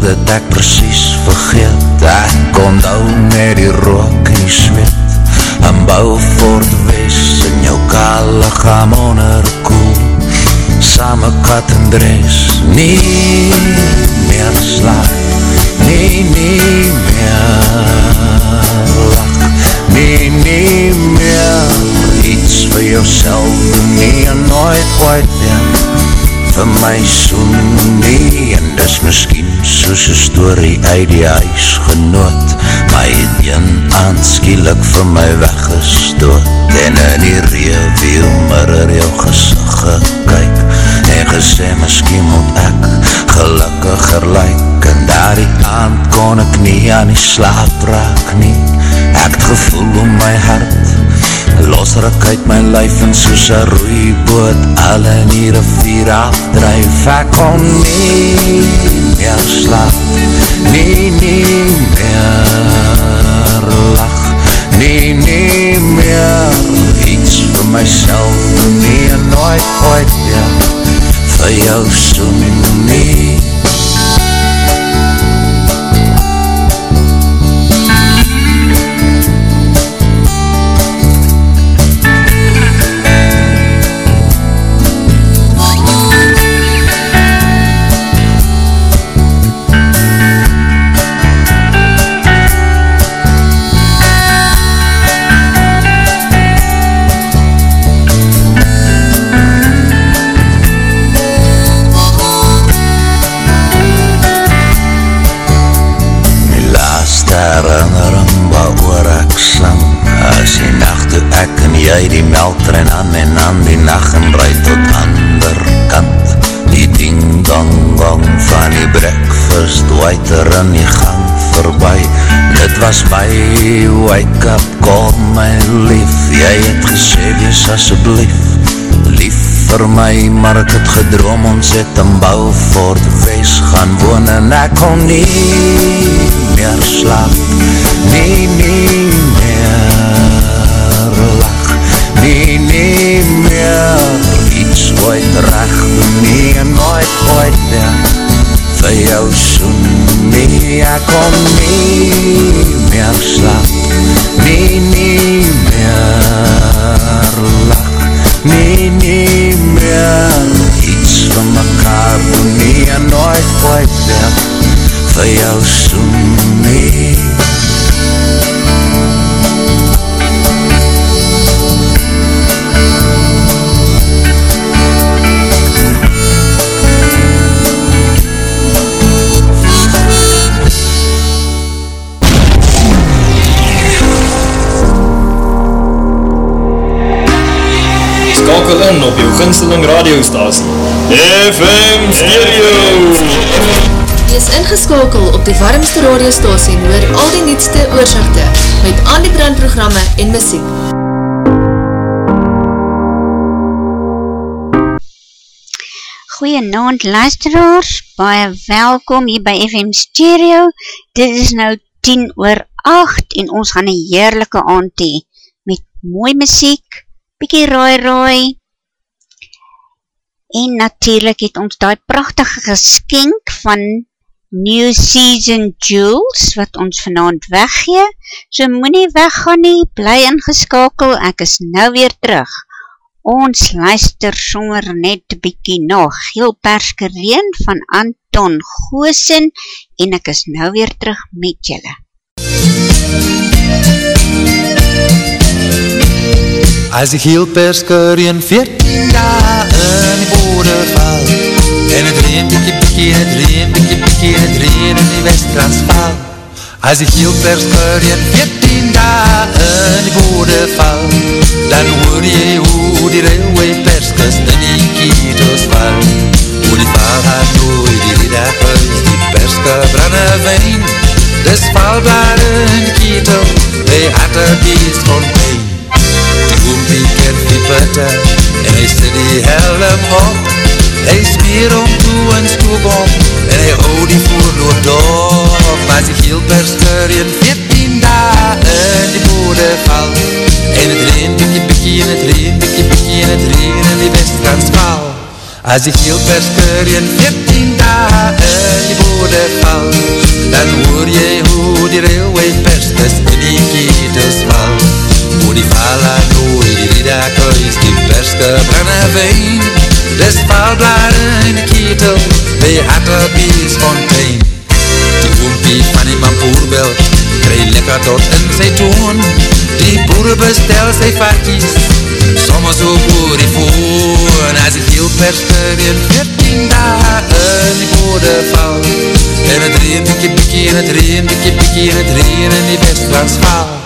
dit ek precies vergeet. Ek onthou met die rook en die zweet En bou voort wees in jou kaal lichaam onder koel. Same kat en dres. Nie meer slaap. Nie, nie meer lach Nie, nie meer iets vir jouself Nie, nooit ooit weer vir my soen nie En dis miskien soos een story uit die huis genoot. My het een aanskielik vir my weggestoot. En in die reewiel mirror jou gezicht gekyk. En gesê miskien moet ek gelukkiger lyk. En daar die aand kon ek nie aan die slaap raak nie. Ek het gevoel om my hart Losruk uit my lyf en soos een roeiboot Alle in die rivier afdrijf Ek kon nie meer slaap Nie, nie meer lach Nie, nie meer iets vir myself Nie, nooit ooit weer vir jou soen nie herinnering waar oor ek sing. As die nacht toe ek en jy die meltrein aan en aan die nacht en rijd tot ander kant. Die ding dong gong van die breakfast waiter in die gang voorbij Dit was my wake up call my lief. Jy het gesê wees asjeblief Lief vir my maar ek het gedroom ons het in Bouwvoort wees gaan woon en ek kon nie meer slaap. Nie, nie meer lach. Nie, nie meer iets ooit recht Nie en nooit ooit weer vir jou soen. Nie, ek kon nie meer slaap. Nie, nie meer lach. Nie, nie meer iets van mekaar doen Nie en nooit ooit weer vir jou soen nie Skakel in op jou ginsteling radiostasie FM Stereo. Wees ingeskakel op die warmste radiostasie Noor al die nietste oorzichte Met al die brandprogramme en muziek Goeienaand luisteraars, baie welkom hier by FM Stereo. Dit is nou 10 oor 8 en ons gaan een heerlijke aand hee met mooi muziek, bykie raai raai en natuurlijk het ons die prachtige geskenk van New Season Jewels wat ons vanavond weggee. So moet nie weggaan nie, bly ingeskakel, ek is nou weer terug. Ons luister sommer net bykie na Geelperskereen van Anton Goosen en ek is nou weer terug met julle. As die Geelperskereen 14 dae En het reen bykie bykie en het reen bykie bykie en het reen in die West-Transvaal As die Geelperskereen 14 dae in die bode val. Dan hoor jy hoe die railway perskes in die kietels val Hoe die val gaat nooit die dag uit Die perske branne wijn. Dis valblare in die kietel They had a piece van pijn Die oompie ken die butter En hy sit die helm op Hy smeer om toe en stoop om En hy hou die voorloop dop. As die geelpersker in 14 dae in die bode val En het reen bykie bykie en het reen bykie bykie en het reen in die westkantsval As die geelpersker in 14 dae in die bode val Dan hoor jy hoe die railway perskes in die ketels val. Hoe die vala nooi, die riedakuis, die perske brenne ween Dis valblare in die ketel, by Hatterbees fontein Die oompie van die mampoerbelt, krij lekker tot in sy toon Die boere bestel sy varkies, soms ook oor die voon As die geelpersker in 14 dae in die bode val. En het reen, bikkie, bikkie, en het reen, bikkie, bikkie, en het reen in die westlands val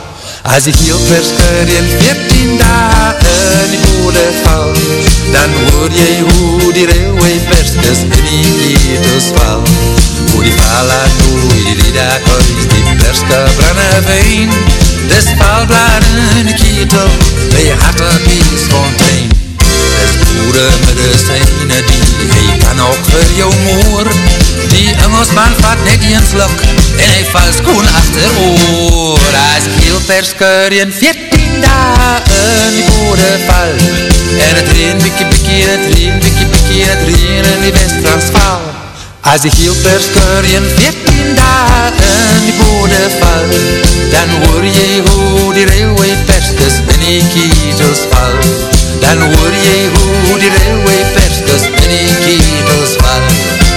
As die geelpersker in 14 dae in die bode val Dan hoor jy hoe die railway perskers in die ketels val Hoe die vala nooi, die rida huis, die perske brande ween Dis valblare in die ketel, by Hatterbees fontein Dis boere medicijne die hy kan ook vir jou moor. Die Engelsman vat net een slok en hy val skoon achter oor As heel persker in 14 dae in die bode val. En het reen bikkie bikkie en het reen bikkie bikkie en het reen in die westlands val. As die heel persker in 14 dae in die bode val Dan hoor jy hoe die railway perskes in die ketels val. Dan hoor jy hoe die railway perskes in die ketels val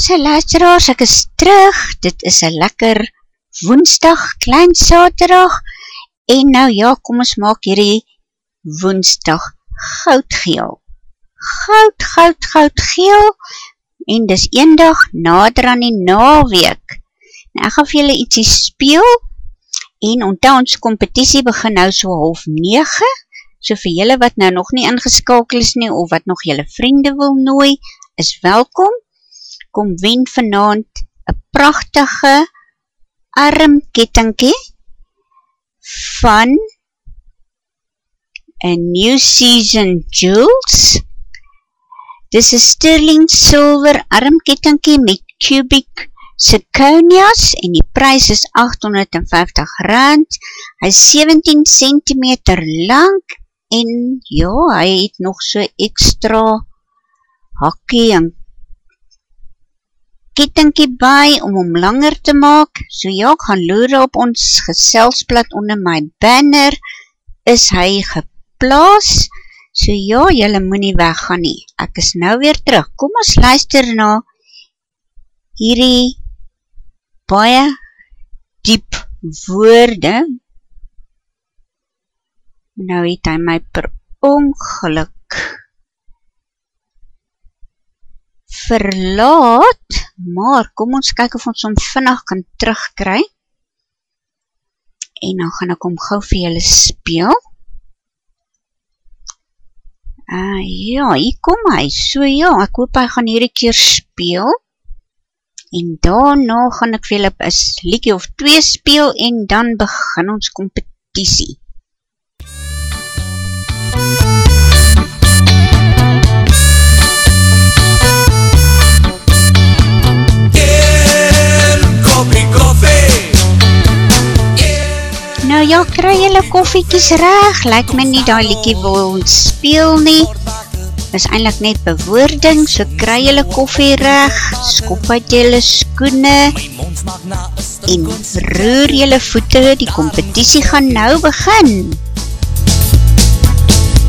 Sy luisteraars, ek is terug, dit is een lekker woensdag, klein saterdag, en nou ja, kom ons maak hierdie woensdag goudgeel. Goud, goud, goud geel, en dis een dag nader aan die naweek. Nou, ek gaan vir julle ietsie speel, en onthou ons competitie begin nou so half 9, so vir julle wat nou nog nie ingeskakel is nie, of wat nog julle vriende wil nooi, is welkom, kom wen vanavond een prachtige armkettingkie van een New Season Jewels. Dis een sterling silver armkettingkie met cubic zirconias en die prijs is 850 rand. Hy is 17 cm lang en ja, hy het nog so extra hakkie en kettingkie by om hom langer te maak. So ja, gaan loer op ons geselsblad onder my banner is hy geplaas. So ja, jylle moet nie weggaan nie. Ek is nou weer terug. Kom ons luister na hierdie baie diep woorde. Nou het hy my per ongeluk verlaat, maar kom ons kyk of ons hom vinnig kan terugkry. En dan gaan ek hom gauw vir julle speel. Uh, ja, hier kom hy. So ja, ek hoop hy gaan hierdie keer speel. En daarna gaan ek vir julle een liekie of twee speel en dan begin ons competitie. Ja, kry jylle koffiekies reg, lyk my nie die liekie wil ons speel nie. Is eindelijk net bewoording, so kry jylle koffie reg, skop uit jylle skoene en roer jylle voete, die competitie gaan nou begin.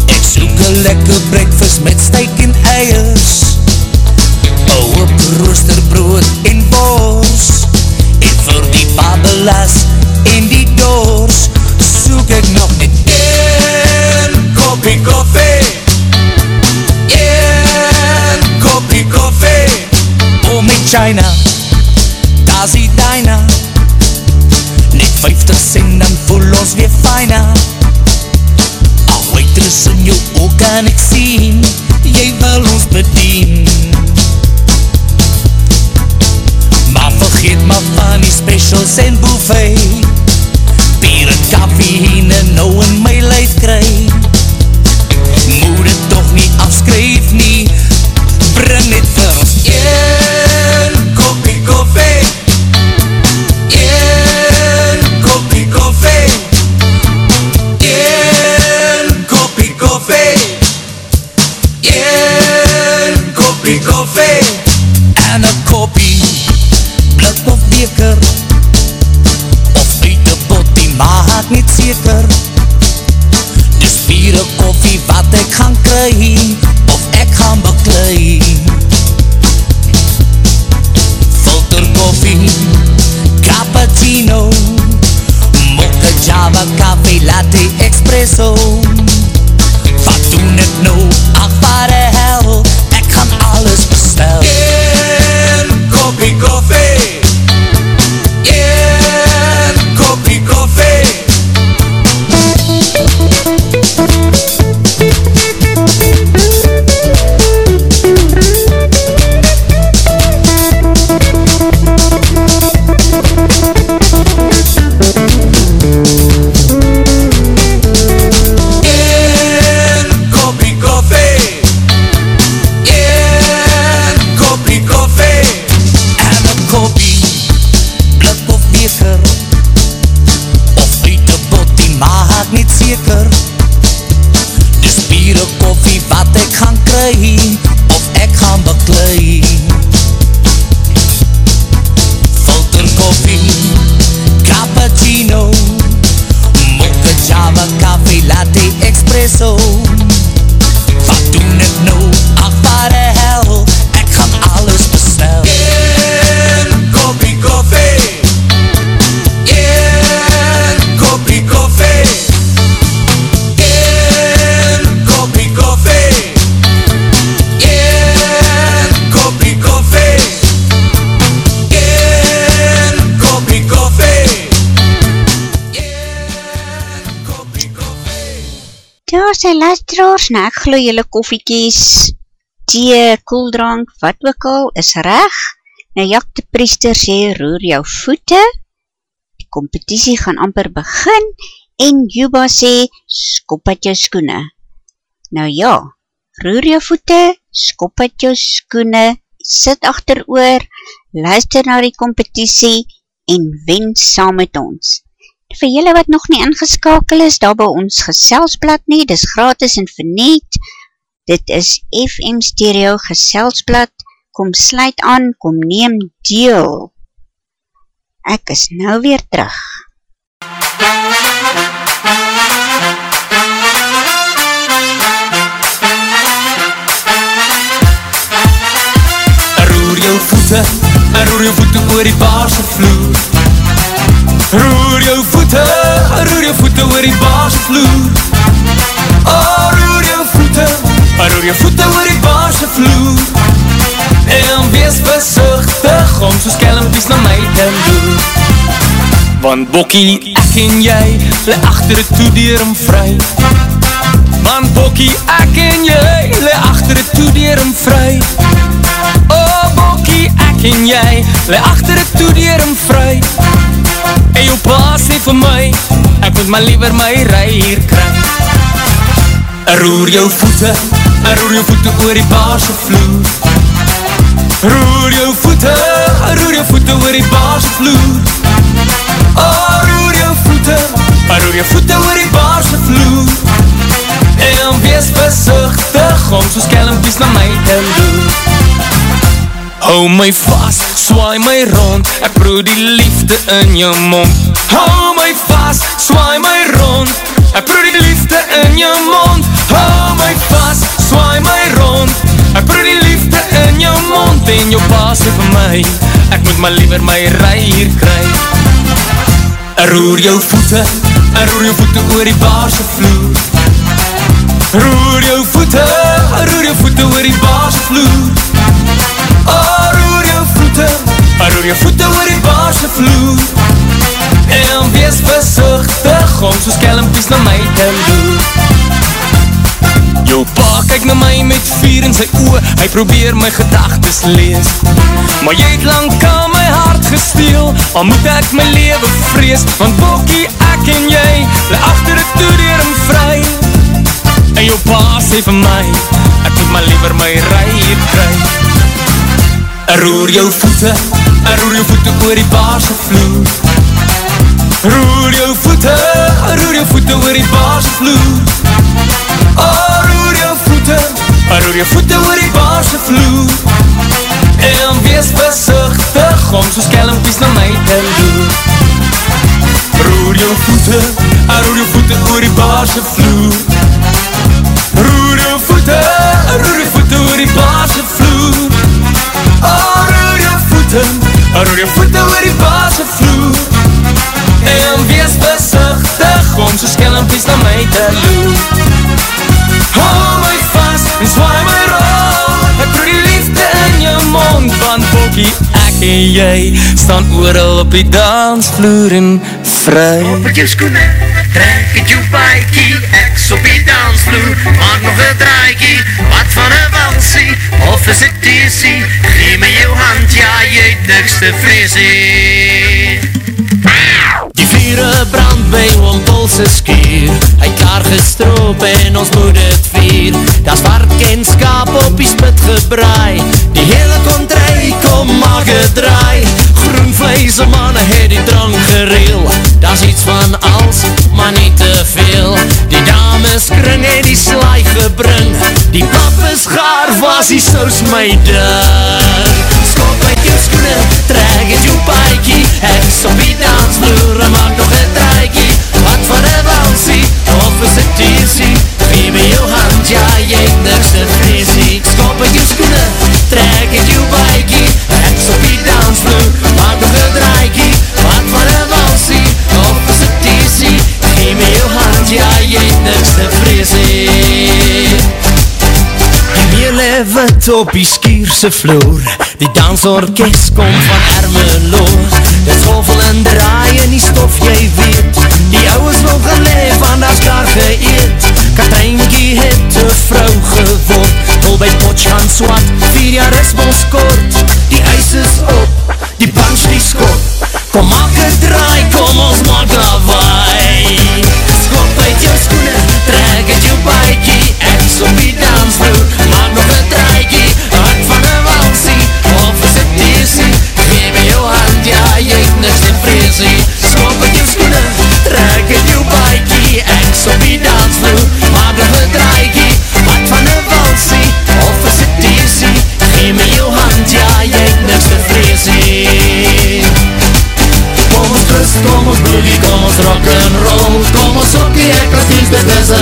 Ek soek een lekker breakfast met steak en eiers Een hoop roosterbrood en bos En vir die babelas en die doors Soek ek nog net een kopie koffie. Een kopie koffie. Om in China, daar is die dyna Net 50 cent, dan voel ons weer fijner. Al waitress in jou oog kan ek sien Jy wil ons bedien vergeet maar van die specials en buffet. Bier en koffie heen en nou in my lijf kry. Moet het toch nie afskryf nie altyd seker Dis biere koffie wat ek gaan kry Of ek gaan beklui Filter koffie Cappuccino Mokka java, café, latte, espresso Wat doen ek nou? Ach, wat de hel Ek gaan alles bestel. Sy luisteraars, nou ek glo julle koffiekies, thee, koeldrank, wat ook al, is reg. Nou Jak de Priester sê, roer jou voete, die competitie gaan amper begin, en Juba sê, skop uit jou skoene. Nou ja, roer jou voete, skop uit jou skoene, sit achter oor, luister na die competitie, en wen saam met ons vir julle wat nog nie ingeskakel is, daar by ons geselsblad nie, dis gratis en verniet, dit is FM Stereo geselsblad, kom sluit aan, kom neem deel. Ek is nou weer terug. Roer jou voete, roer jou voete oor die baarse vloer Roer jou voete, roer jou voete oor die baas vloer Oh, roer jou voete, roer jou voete oor die baas vloer En wees bezichtig om soos kelmpies na my te doen Want Bokkie, ek en jy, le achter het toe dier hem vry. Want Bokkie, ek en jy, le achter het toe dier hem vry. Oh, Bokkie, ek en jy, le achter het toe dier hem vry En jou pa sê vir my Ek moet maar liever my rij hier kry. Roer jou voete Roer jou voete oor die baarse vloer. Roer jou voete Roer jou voete oor die baarse vloer. Oh, roer jou voete Roer jou voete oor die baarse vloer. En wees bezichtig Om soos kelmpies na my te loer Hou my vast, swaai my rond. Ek proe die liefde in jou mond. Hou my vast, swaai my rond. Ek proe die liefde in jou mond. Hou my vast, swaai my rond. Ek proe die liefde in jou mond En jou pa sê vir my. Ek moet maar liever my rij hier kry. Roer jou voete Roer jou voete oor die baarse vloer. Roer jou voete Roer jou voete oor die baarse vloer Oh, roer jou voete, roer jou voete oor die baarse vloer. En wees bezichtig om soos kelmpies na my te loer. Jou pa kyk na my met vier in sy oe, hy probeer my gedagtes lees. Maar jy het lang aan my hart gesteel, al moet ek my leven vrees Want Bokkie, ek en jy, le achter het toe dier hem vry. En jou pa sê vir my, ek moet maar liever my rij hier kry Roer jou voete, roer jou voete oor die baarse vloer Roer jou voete, roer jou voete oor die baarse vloer Oh, roer jou voete, roer jou voete oor die baarse vloer En wees bezichtig om soos kelmpies na my te loer. Roer jou voete, roer jou voete oor die baarse vloer Roer jou voete, roer jou voete oor die baarse vloer roer jou voete oor die baarse vloer En wees bezichtig om soos kelmpies na my te loer Hou my vast en zwaai my rond Ek proe die liefde in jou mond Want Bokkie, ek en jy Staan ooral op die dansvloer en vry. Op met jou skoene, trek het jou baikie Ek's op die dansvloer, maak nog een draaiekie Wat van een walsie, of is het teesie Gee my jou hand, ja, jy het niks te vreesie Die vure brand by oom Polse skuur Hy klaar gestroop en ons moet het vier. Da's vark en skaap op die spit gebraai. Die hele kontry kom maak het draai Groen vlees en manne het die drank gereel Da's iets van als, maar nie te veel. Die dames kring en die slaai gebring Die pap is gaar, was die saus my ding Skop uit jou skoene, trek het jou paaikie. Ek is op die dansvloer en maak nog een draaikie Wat van een walsie, of is het teesie Geef my jou hand, ja, jy het niks te vreesie. Skop uit jou skoene, trek het jou paaikie. Ek is op die dansvloer, maak nog een ja, jy het niks te vreesie Die meele wit op die skierse vloer. Die dansorkest kom van Ermelo Dit schoffel en draai in die stof jy weet. Die ouwes wil geleef van da's klaar geëet. Katrijnkie het een vrou geword. Wil by potsch gaan swat Vier jaar is ons kort Die ijs is op Die punch die skop Kom maak een draai Kom ons maak lawaai Ek op die dansvloer Maak nog een draaikie Hart van een walsie Of is het deesie Geef my jou hand Ja, jy het niks te vreesie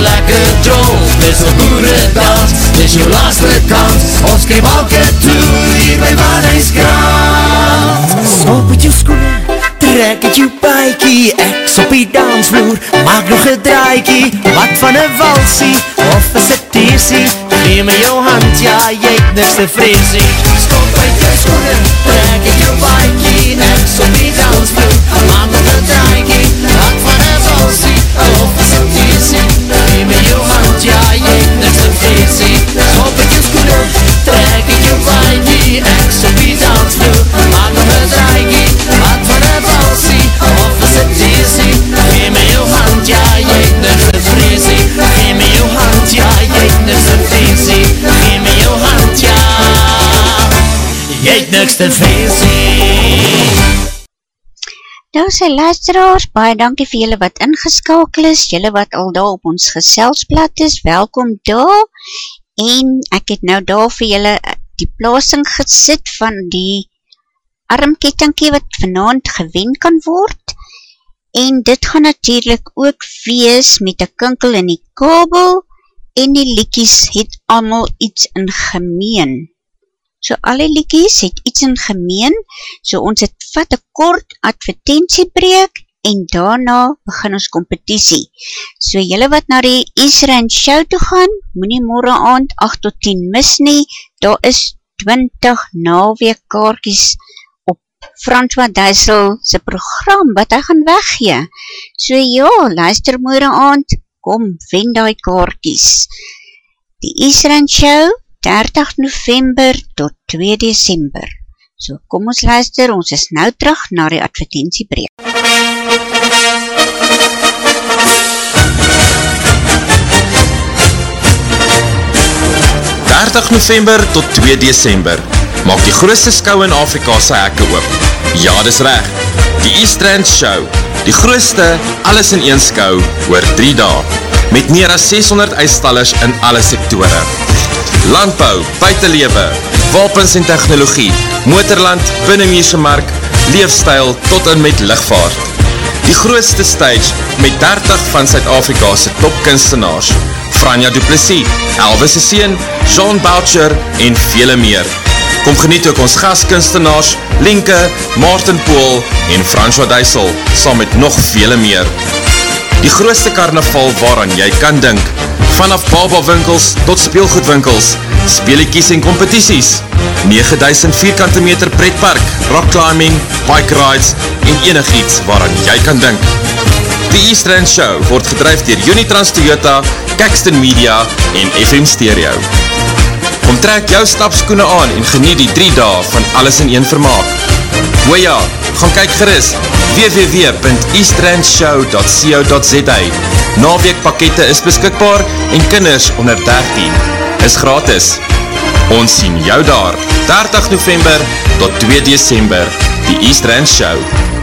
diens, dit is een lekker droom Dis een boeredans, dis jou laatste kans. Ons kreeg elke toer hier by Wadijskrant Stop met jou skoene, trek het jou paikie Ek op die dansvloer, maak nog een draaiekie Wat van een walsie, of is het teesie Geef my jou hand, ja, jy het niks te vreesie. Stop uit jou skoene, trek het jou paikie Ek op die dansvloer, maak nog een draaiekie Wat van een walsie, het teesie Geef my jou hand, ja, het niks te vreesie Stop uit jou skoene, trek het jou paikie Ek op die dansvloer, maak nog een draaiekie Wat van een walsie, of is het teesie Geef my jou hand, ja, het niks vreesie Geef my jou hand, ja, het niks vreesie Geef my jou hand, ja het niks te vreesie Nou sy luisteraars, baie dankie vir julle wat ingeskakel is, julle wat al daar op ons geselsblad is, welkom daar, en ek het nou daar vir julle eh, die plasing gesit van die armkettingkie wat vanavond gewen kan word, en dit gaan natuurlijk ook wees met die kinkel in die kabel, en die liekies het allemaal iets in gemeen. So alle liekies het iets in gemeen, so ons het vat een kort advertentiebreek en daarna begin ons competitie. So jylle wat na die Israel show toe gaan, moet nie morgen aand 8 tot 10 mis nie, daar is 20 naweek kaartjes op François Duisel sy program wat hy gaan weggee. So ja, luister morgen aand, kom, wen die kaartjes. Die Israel show 30 november tot 2 december. So kom ons luister, ons is nou terug na die advertentiebreek. 30 November tot 2 December. Maak die grootste skou in Afrika sy hekke oop. Ja, dis reg. Die Eastrand Show. Die grootste alles in een skou oor 3 dae. Met meer as 600 uitstallers in alle sektore. Landbou, buitenlewe, wapens en technologie, motorland, binnenmeerse mark, leefstijl tot en met lichtvaart. Die grootste stage met 30 van Suid-Afrika'se topkunstenaars. Franja Duplessis, Elvis Seen, Jean Boucher en vele meer. Kom geniet ook ons gastkunstenaars, Linke, Maarten Poel en François Duisel, saam met nog vele meer. Die grootste carnaval waaraan jy kan dink, vanaf babawinkels tot speelgoedwinkels, speeliekies en competities, 9000 vierkante meter pretpark, rockclimbing, bike rides en enig iets waaraan jy kan dink. Die Eastrand Show word gedrijf dier Unitrans Toyota, Caxton Media en FM Stereo. Kom trek jou stapskoene aan en geniet die drie dae van alles in een vermaak. O ja, gaan kyk geris www.eastrandshow.co.za Naweekpakkette is beskikbaar en kinders onder 13 is gratis. Ons sien jou daar, 30 november tot 2 december, die Eastrand Show.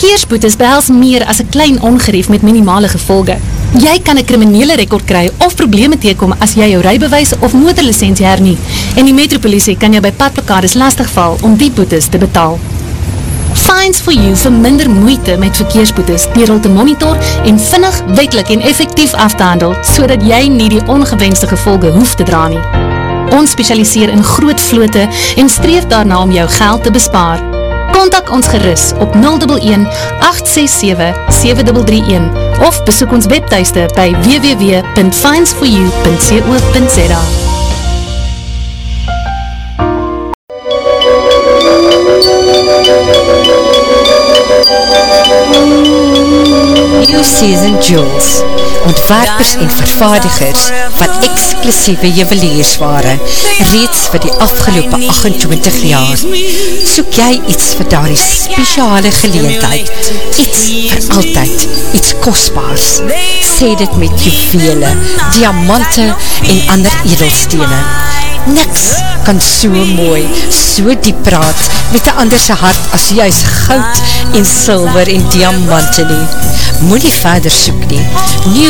Verkeersboetes behels meer as 'n klein ongerief met minimale gevolge. Jy kan 'n kriminele rekord kry of probleme teekom as jy jou rybewys of motorlisensie hernie en die metropolisie kan jou by padplekades lastigval om die boetes te betaal. Fines for You vir minder moeite met verkeersboetes hulle te monitor en vinnig, wetlik en effektief af te handel sodat jy nie die ongewenste gevolge hoef te dra nie. Ons spesialiseer in groot vlote en streef daarna om jou geld te bespaar. Contact ons gerus op 011 867 7331 of besoek ons webteiste by www.finds4u.co.za New Season Jewels, ontwerpers en vervaardigers van exclusieve juweliersware, reeds vir die afgelopen 28 jaar. Soek jy iets vir daar die speciale geleentheid, iets vir altyd, iets kostbaars. Sê dit met juwele, diamante en ander edelstene. Niks kan so mooi, so diep praat met die anderse hart as juist goud en silver en diamante nie. Moet nie verder soek nie. New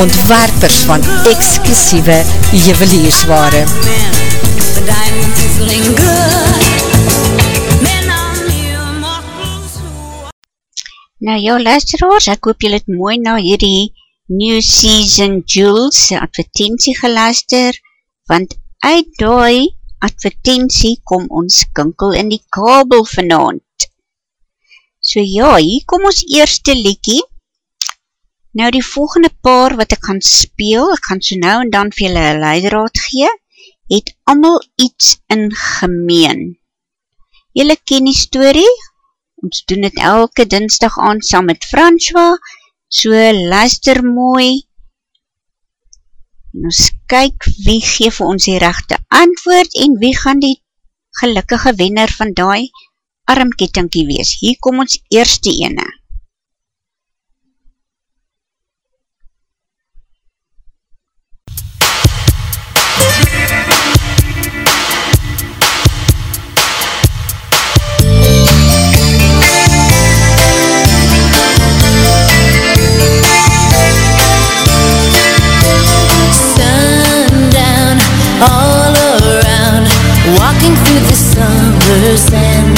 ontwerpers van exclusieve juweliersware Nou ja, luisteraars, ek hoop julle het mooi na hierdie New Season Jewels advertentie geluister, want uit die advertentie kom ons kinkel in die kabel vanavond. So ja, hier kom ons eerste liekie. Nou die volgende paar wat ek gaan speel, ek gaan so nou en dan vir julle een leidraad gee, het allemaal iets in gemeen. Julle ken die story, ons doen het elke dinsdag aan saam met François, so luister mooi, en ons kyk wie geef ons die rechte antwoord en wie gaan die gelukkige wenner van die armkettinkie wees. Hier kom ons eerste ene. Walking through the summer sand.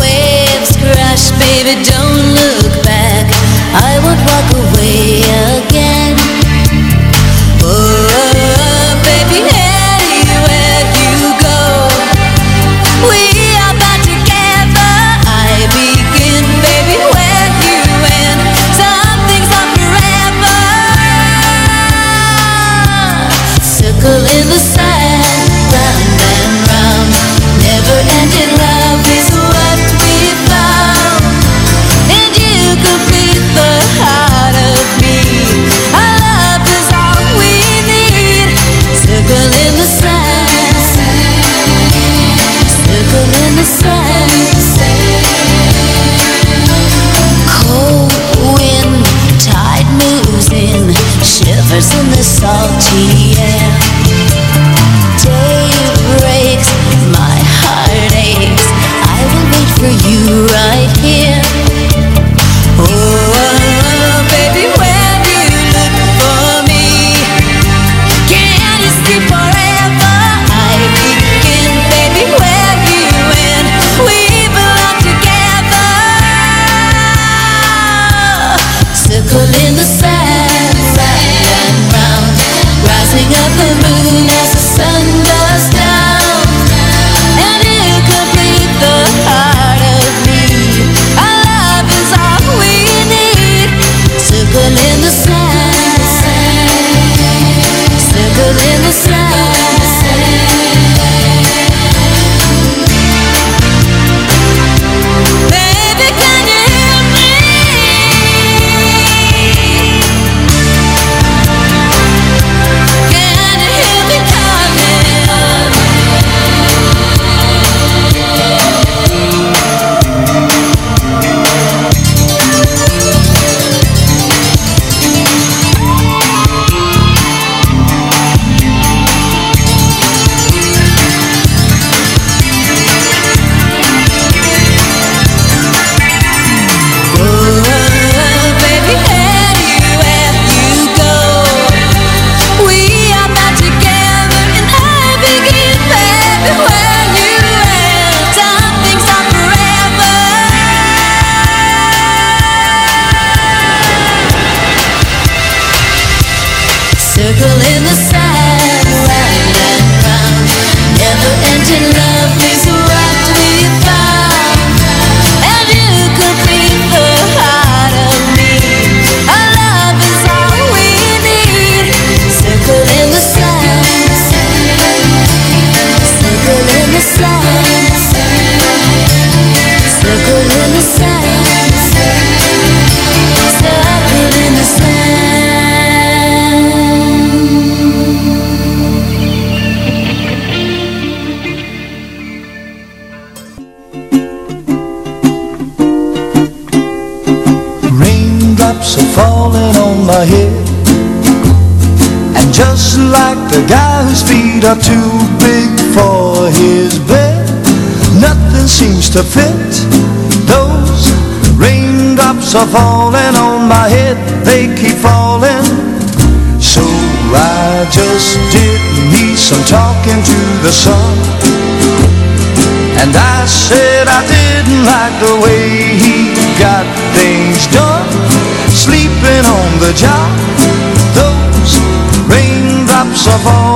Waves crash, baby, don't look back. I won't walk away again. The way he got things done. Sleeping on the job Those raindrops are falling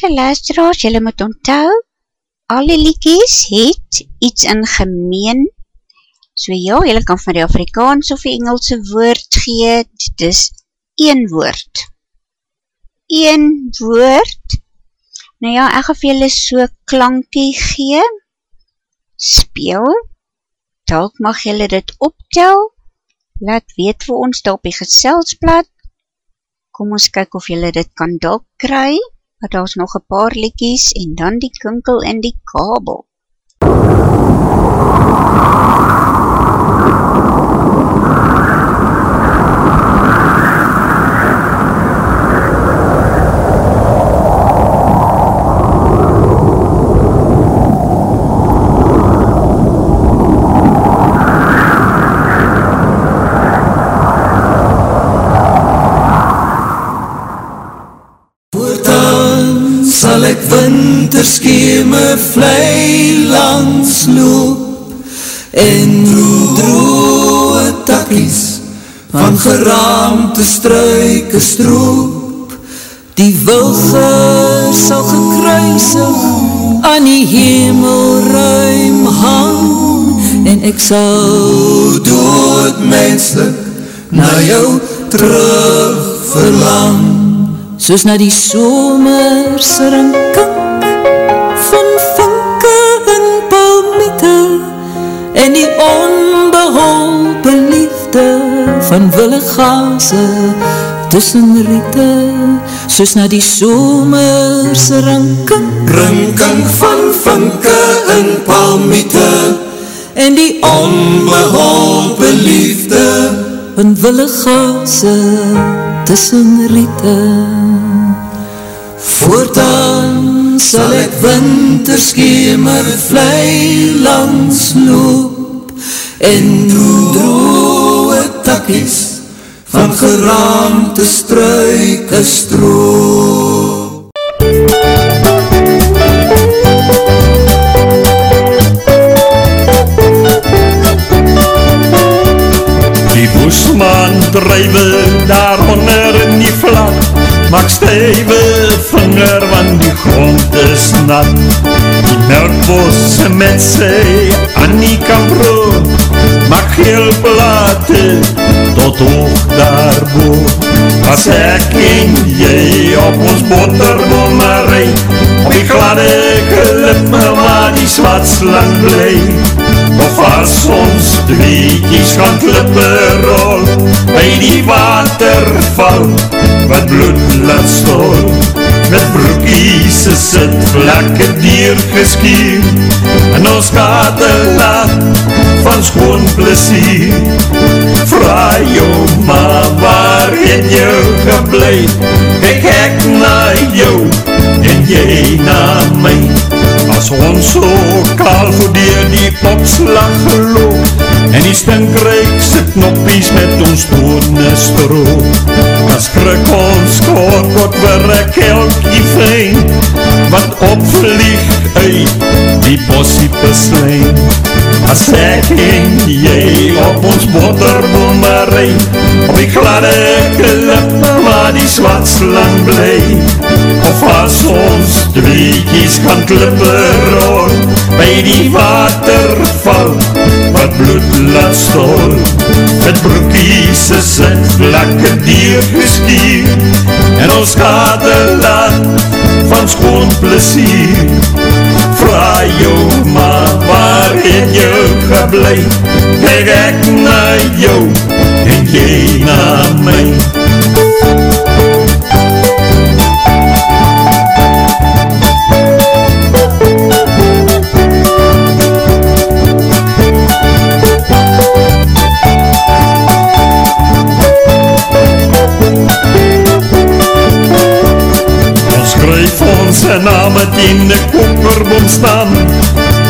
Een luisteraars, jylle moet onthou, alle liekies het iets in gemeen. So ja, jylle kan van die Afrikaans of die Engelse woord gee, dit is een woord. Een woord. Nou ja, ek gaan vir jylle so klankie gee. Speel. Dalk mag jylle dit optel. Laat weet vir ons daar op die geselsblad. Kom ons kyk of jylle dit kan dalk kry maar daar is nog een paar liekies en dan die kinkel in die kabel. Voortaan sal ek winterskemer vlei langs loop en droe takkies van geraamte struike stroop. Die wilger sal gekruisig aan die hemelruim hang en ek sal doodmenslik na jou terug verlang soos na die somerse rinkink en die onbeholpe liefde van willigase tussen riete soos na die somerse rinkink rinkink van vinke en palmiete. En die onbeholpe liefde van willigase tussen riete. Voortaan sal ek winterskemer vlei langs loop en droe takkies van geraamte struike stroop. Die boesman drywe daaronder in die vlak, maak stijwe vinger want die grond is nat. Die melkbosse met sy Annie kan brood Maak geel plate tot hoog daarboor As ek en jy op ons botterbomme rijd Op die gladde klippe waar die swatslang bly. Of as ons tweetjies gaan klippe rol By die waterval wat bloed laat stol Met broekies is het vlakke dier geskier En ons gade laat van schoon plesier Vraag jou ma waar het jou geblei? Ek ek na jou en jy na my. As ons so kaal voor die popslag geloof En die stinkrijkse knoppies met ons toone stroop. As skrik ons kort word vir een kelkie fijn Wat opvlieg uit die bossie beslijn As ek en jy op ons botterbome rijd Op die gladde klippe waar die swatslang bly Of as ons tweekies kan klippe rol. By die waterval wat bloed laat stol. Met broekies is het vlakke dier geskier En ons gade laat van schoon plesier Vraag jou maar waar het jou geblei Kijk ek na jou en jy na my skryf ons name in die koekerbom staan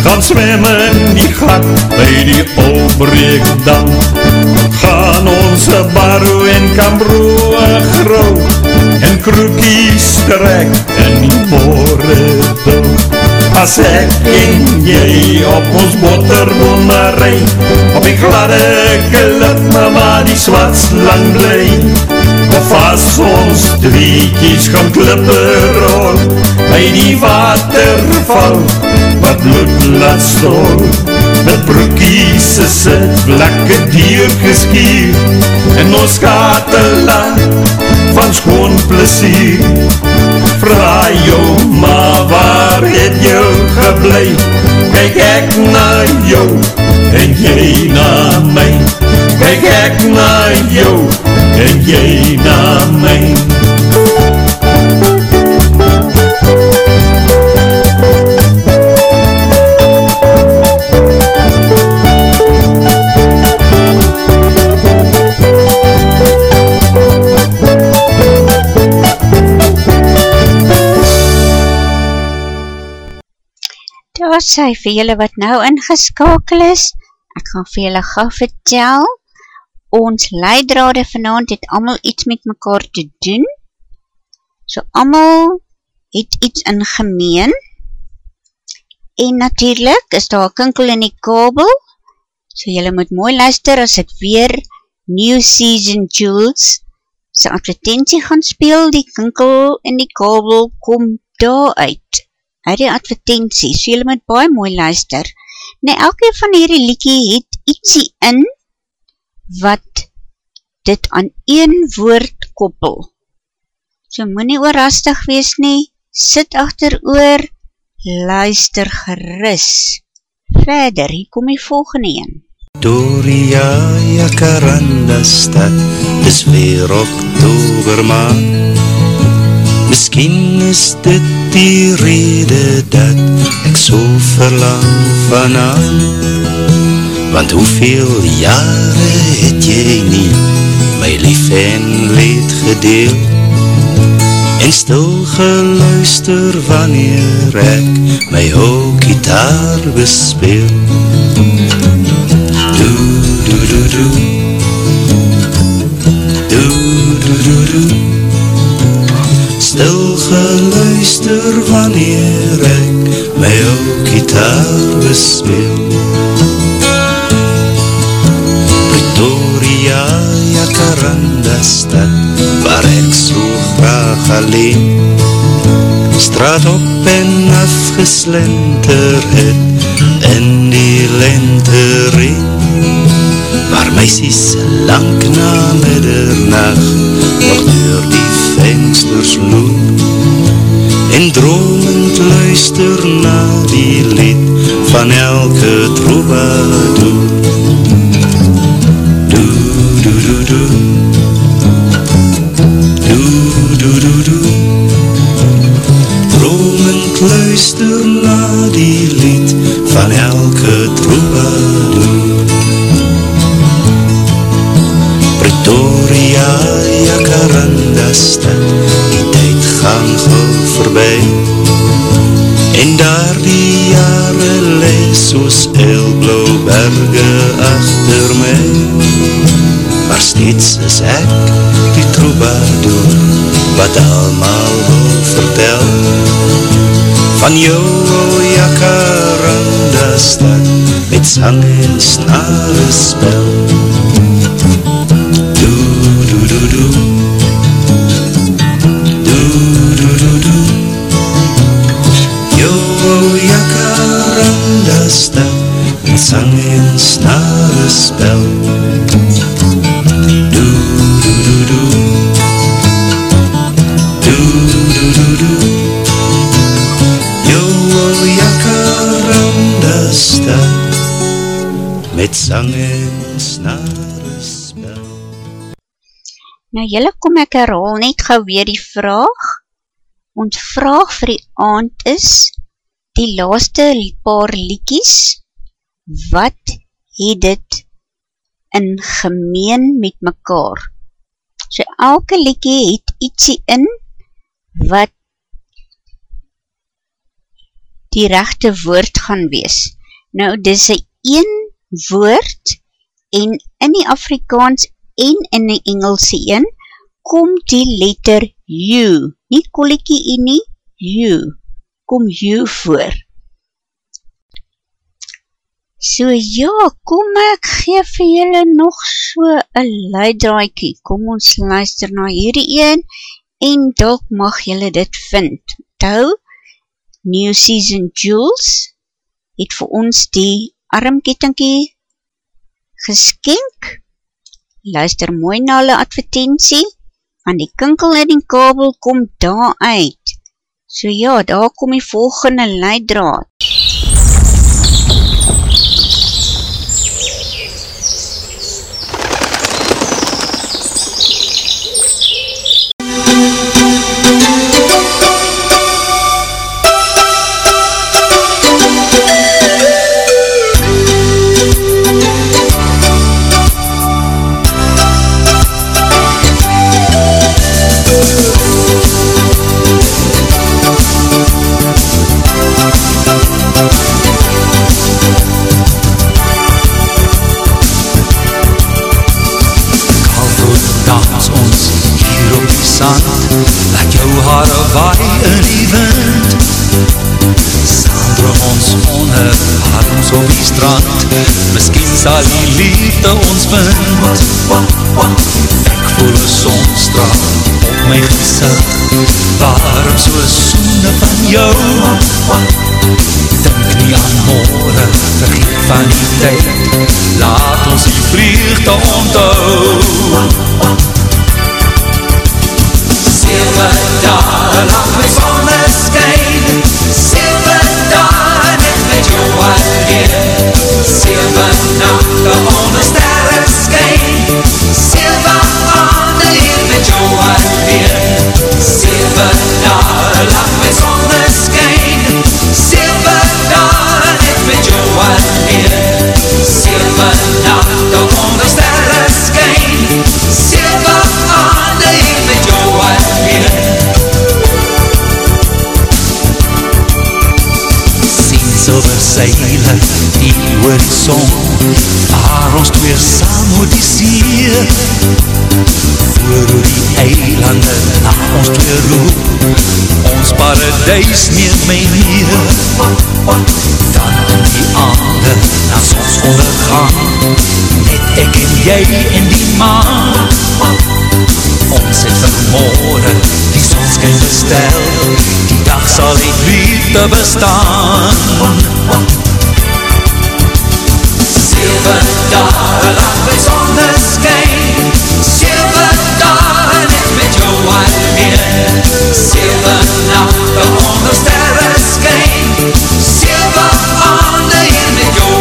Gaan zwemmen in die gat by die opbreekdam Gaan ons baro en kambroe grou En kroekies trek in die morredel As ek en jy op ons botterbome rijd Op die gladde klippe waar die swatslang bly Of as ons tweekies gaan klippe rol By die waterval wat bloed laat stol Met broekies is het vlakke dier geskier En ons gate laat van schoon plesier Vraag jou maar waar het jou geblei Kijk ek na jou en jy na my Kijk ek na jou en jy na my Daar sê vir julle wat nou ingeskakel is, ek gaan vir julle gauw vertel, ons leidrade vanavond het allemaal iets met mekaar te doen, so allemaal het iets in gemeen, en natuurlijk is daar kinkel in die kabel, so julle moet mooi luister as ek weer New Season Jules sy advertentie gaan speel, die kinkel in die kabel kom daar uit, uit die advertentie, so julle moet baie mooi luister. Nou, elke van hierdie liekie het ietsie in, wat dit aan een woord koppel. So moet nie oorrastig wees nie, sit achter oor, luister geris. Verder, hier kom die volgende een. Doria Jacaranda stad, dis weer oktober maand Miskien is dit die rede dat ek so verlang vanaan Want hoeveel jare het jy nie my lief en leed gedeel? En stil geluister wanneer ek my hooggitaar bespeel. Doe, doe, doe, doe. Doe, doe, doe, doe Stil geluister wanneer ek my ou gitaar bespeel. Pretoria, Jacaranda stad Waar ek so graag alleen Straat op en afgeslinter het In die lente rin Waar meisies lang na middernacht Nog door die vensters loop En dromend luister na die lied Van elke troubadour. Doe, doe, doe, doe. Doe, doe, Dromend luister na die lied Van elke troubadour Die tyd gaan gauw voorbij. En daar die jare lees soos eelblauw berge achter my Maar steeds is ek die troubadour Wat almal wil vertel. Van jou o Jacaranda stad Met sang en snare spel. Doe, doe, doe, Stad Met sang en snare spel. Doe, doe, doe, doe Doe, doe, doe, doe Yo, Jacaranda stad Met sang en snare spel. Nou jylle kom ek herhaal net gauw weer die vraag. Ons vraag vir die aand is, die laaste paar liekies, wat het dit in gemeen met mekaar? So elke liekie het ietsie in, wat die rechte woord gaan wees. Nou, dis een woord, en in die Afrikaans en in die Engelse een, kom die letter U, nie koliekie U nie, U, kom U voor. So ja, kom ek gee vir julle nog so een leidraaikie, kom ons luister na hierdie een, en dalk mag julle dit vind. Tou, New Season Jules, het vir ons die armkettinkie geskenk, luister mooi na hulle advertentie, van die kinkel en die kabel kom daar uit. So ja, daar kom die volgende leidraad. Laat jou haare waai in die wind Saandre ons onder arms op die strand. Miskien sal die liefde ons vind. Ek voel een zonstraal op my gezicht. Waarom so soene van jou? Dink nie aan morgen, vergeet van die tyd Laat ons die vreugde onthou Silver dagen lang met zonneskijn Silver dagen net met jou alleen Silver nachten onder sterrenschijn Silver avonden hier met jou alleen Silver dagen lang met neem my neer Dan in die aande na sons ondergang Net ek en jy en die maan. Ons het vanmorgen die sonskijn bestel. Die dag sal die liefde bestaan. Zeven dagen lang by zonneskijn Zeven dagen net met jou alleen Zeven nachten onder sterrenskijn Zeven maanden hier met jou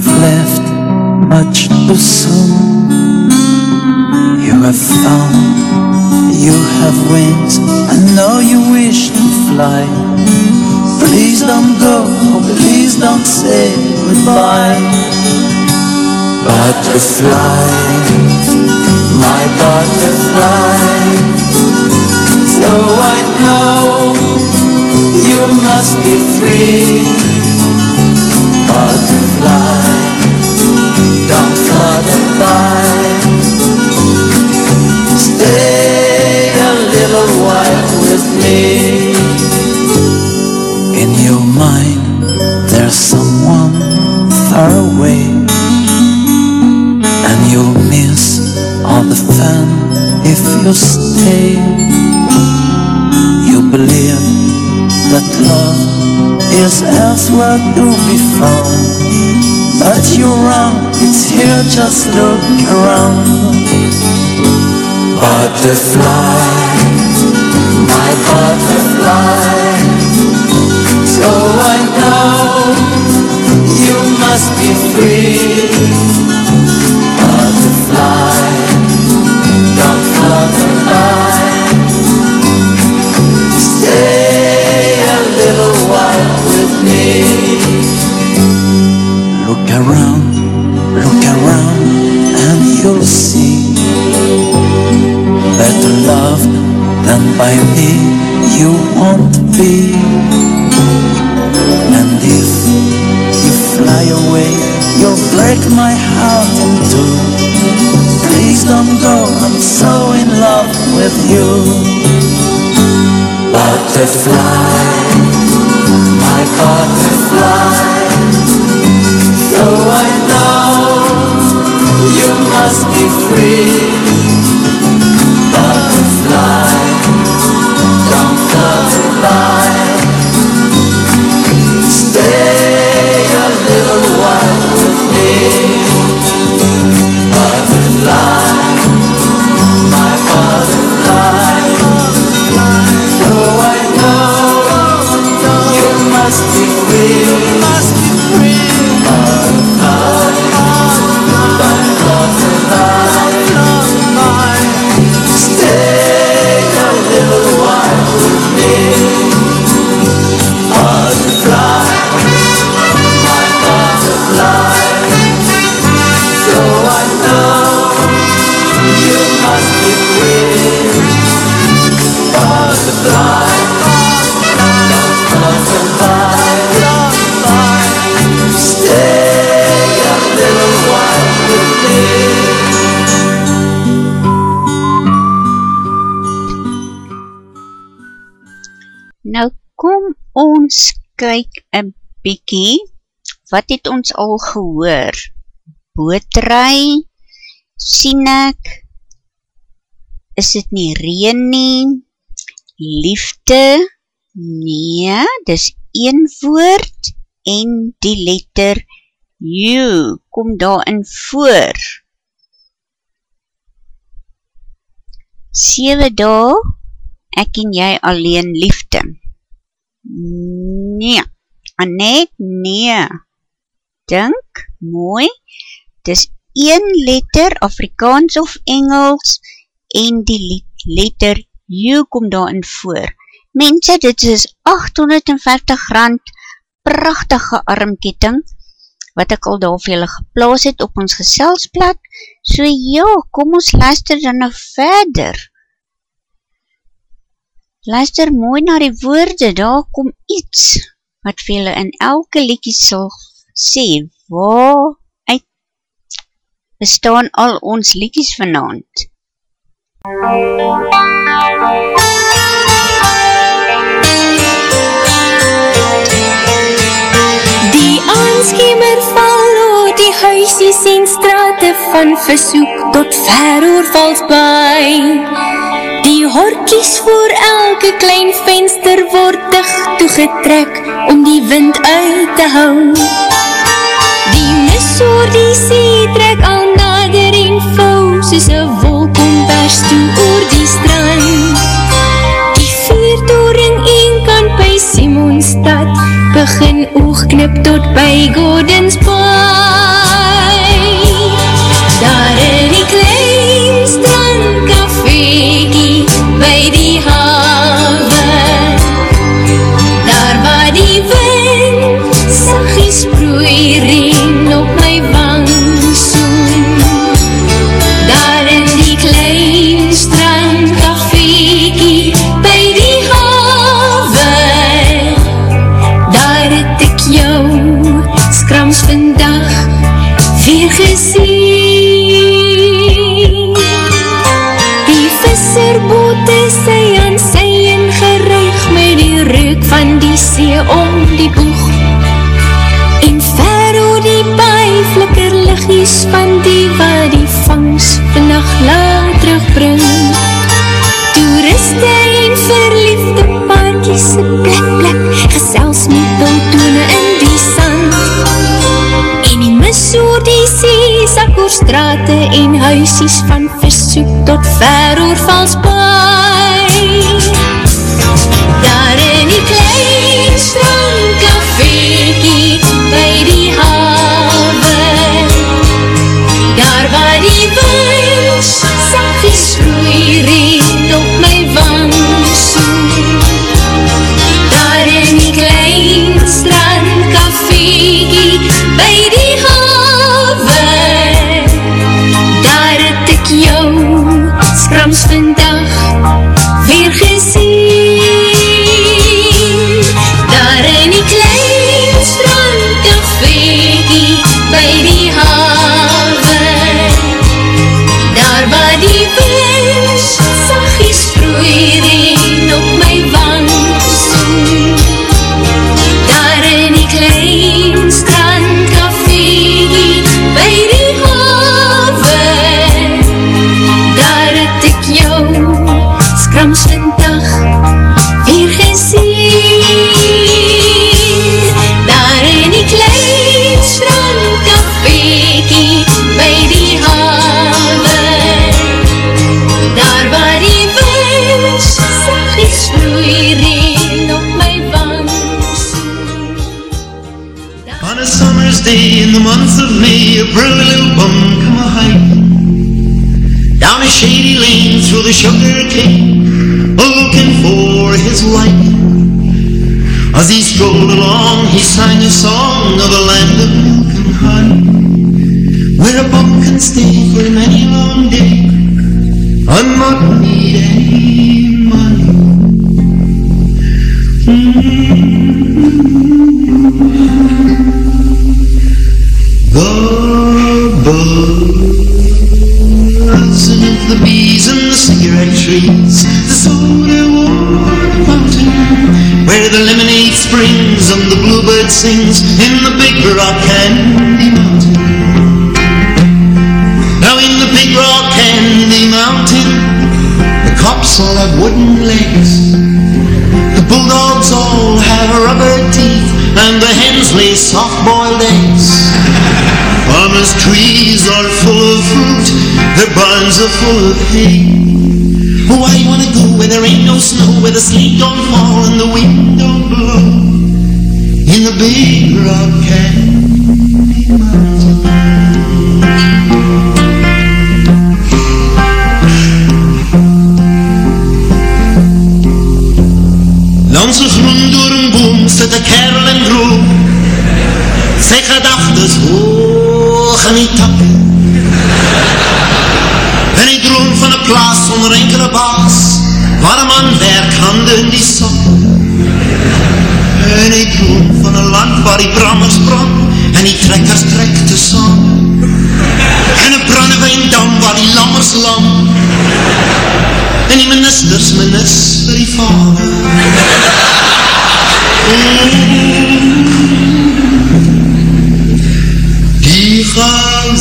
have left much too soon. You have found, you have wings. I know you wish to fly. Please don't go, please don't say goodbye. Butterfly my butterfly. So I know you must be free. You stay. You believe that love is elsewhere to be found, but you're wrong. It's here. Just look around. Butterfly, my butterfly. So I know you must be free kyk een bykie, wat het ons al gehoor? Bootry, sien ek, is het nie reen nie, liefde, nee, dis een woord, en die letter You, kom daarin voor. 7 dae, ek en jy alleen liefde. Nee, Annette, nee. Dink, mooi, dis een letter, Afrikaans of Engels, en die letter U kom daarin voor. Mense, dit is 850 rand, prachtige armketting, wat ek al daar vir julle geplaas het op ons geselsblad. So ja, kom ons luister dan nou verder. Luister mooi na die woorde, daar kom iets wat vir julle in elke liekie sal sê, waar uit bestaan al ons liekies vanavond. Die aanskemer val oor die huisies en strate van versoek tot ver oorvalsbaan. Die horkies voor elke klein venster word dicht toegetrek om die wind uit te hou. Die mis oor die see trek al nader en vou soos een wolk om bers toe oor die strand. Die viertoring een kant by Simonstad begin oogknip tot by Gordons Bay. Oor die see sak oor strate en huisies van versoek tot ver As springs and the bluebird sings in the big rock candy mountain. Now in the big rock candy mountain, the cops all have wooden legs, the bulldogs all have rubber teeth, and the hens lay soft-boiled eggs. Farmers' trees are full of fruit, their barns are full of hay. Why you wanna go where there ain't no snow, where the sleet don't fall and the wind don't blow? In the big rock candy mountain. Langs groen door een boom zit een kerel en groen. Zijn gedachtes hoog in die takken. Plaats zonder enkele baas. Waar een man werkt, handen in die sokken. En hij droomt van een land waar die brammers brand. En die trekkers trekt de zon. En een brandewijndam waar die lammers lam. En die ministers minister die vader. Die gaan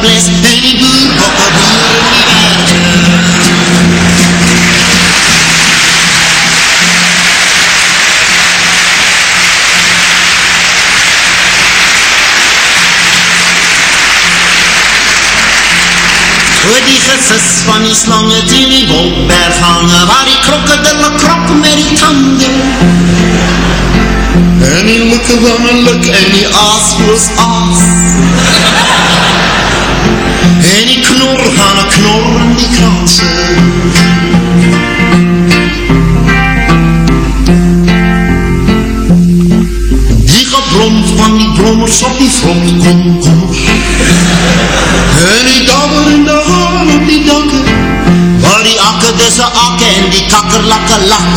bles en die boerbokken boeren die werken. Hoe die gesis van die slange die die wolkberg hangen Waar die krokodille krok met die tanden En die lukke dan een luk en die aas was aas En die knor gaan een knor die kransen Die gebrom van die brommers op die front kom kom. En die dabber in de haan op die dakken. Waar die akke tussen akke en die kakkerlakke lak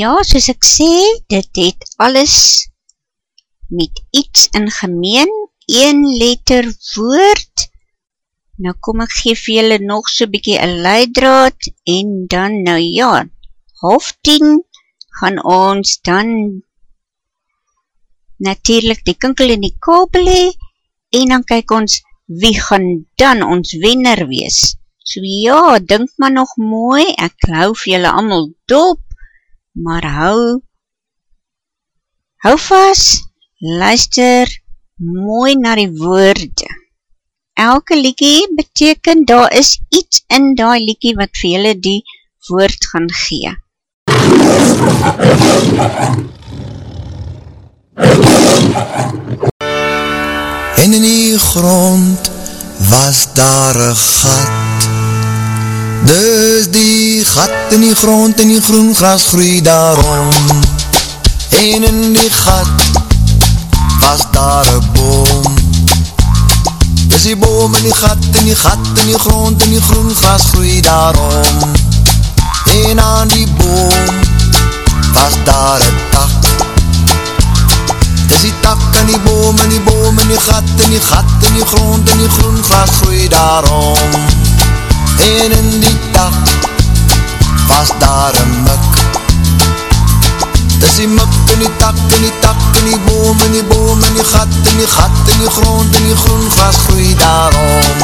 ja, soos ek sê, dit het alles met iets in gemeen, een letter woord. Nou kom ek gee vir julle nog so bykie een leidraad en dan nou ja, half tien gaan ons dan natuurlijk die kinkel in die kabel hee en dan kyk ons wie gaan dan ons wenner wees. So ja, dink maar nog mooi, ek hou vir julle allemaal dop, maar hou, hou vast, luister mooi na die woorde. Elke liekie beteken daar is iets in die liekie wat vir julle die woord gaan gee. En in die grond was daar een gat Dus die gat in die grond en die groen gras groei daarom. En in die gat was daar een boom. Dus die boom in die gat in die gat in die grond en die groen gras groei daarom. En aan die boom was daar een tak. Dis die tak in die boom in die boom in die gat in die gat in die grond en die groen gras groei daarom En in die tak was daar een mik Dis die mik in die tak in die tak in die boom in die boom in die gat in die gat in die grond en die groen gras groei daarom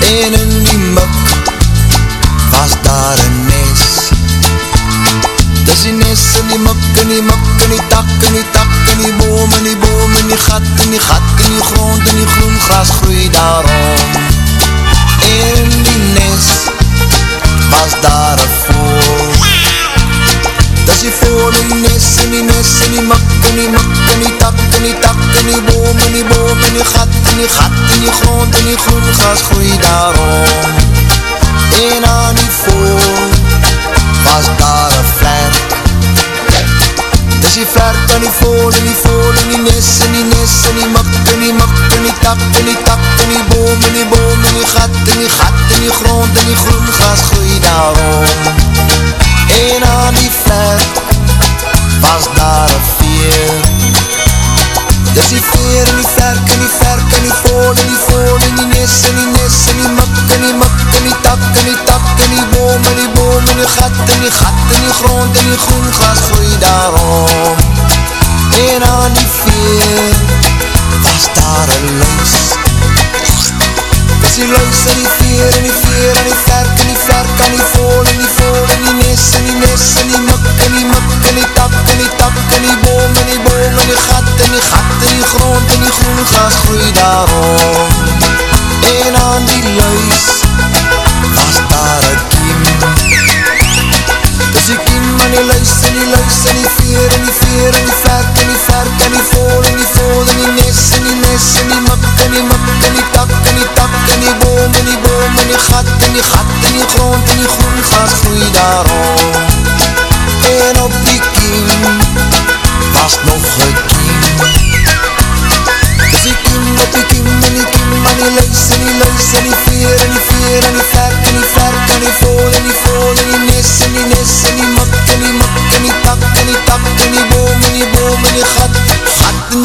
En in die mik was daar een nes Dis die nes in die mik in die mik in die tak in die tak in die boom in die boom in die gat in die gat in die grond en die groen gras groei daarom In die nes was daar een voel Dis die voel in die nes in die nes in die mik in die mik in die tak in die tak in die boom in die boom in die gat in die gat in die grond en die groen gras groei daarom En aan die voel was daar die vlerk aan die voel en die voel en die nes en die nes en die mik en die mik en die tak en die tak en die boom en die boom en die gat en die gat en die grond en die groen gras groei daarom. En aan die vlerk was daar een veer Dis die veer en die vlerk en die vlerk en die voel en die voel en die nes en die nes en die mik en die mik en die tak en die tak en die boom en die boom en die gat en die gat en die grond en die groen gras groei daarom. En aan die veer was daar een luis Dis die luis en die veer en die veer en die vlerk en die vlerk en die voel en die voel en die nes en die nes en die mik en die mik en die tak en die tak en die boom en die boom en die gat en die gat en die grond en die groen gras groei daarom En aan die luis Dis die kiem en die luis en die luis en die veer en die veer en die vlerk en die vlerk en die voel en die voel en die nes en die nes en die mik en die mik en die tak en die tak en die boom en die boom en die gat en die gat en die grond en die groen gras groei daarom En op die kiem was nog een kiem Dis die kiem op die kiem en die kiem en die luis en die luis en veer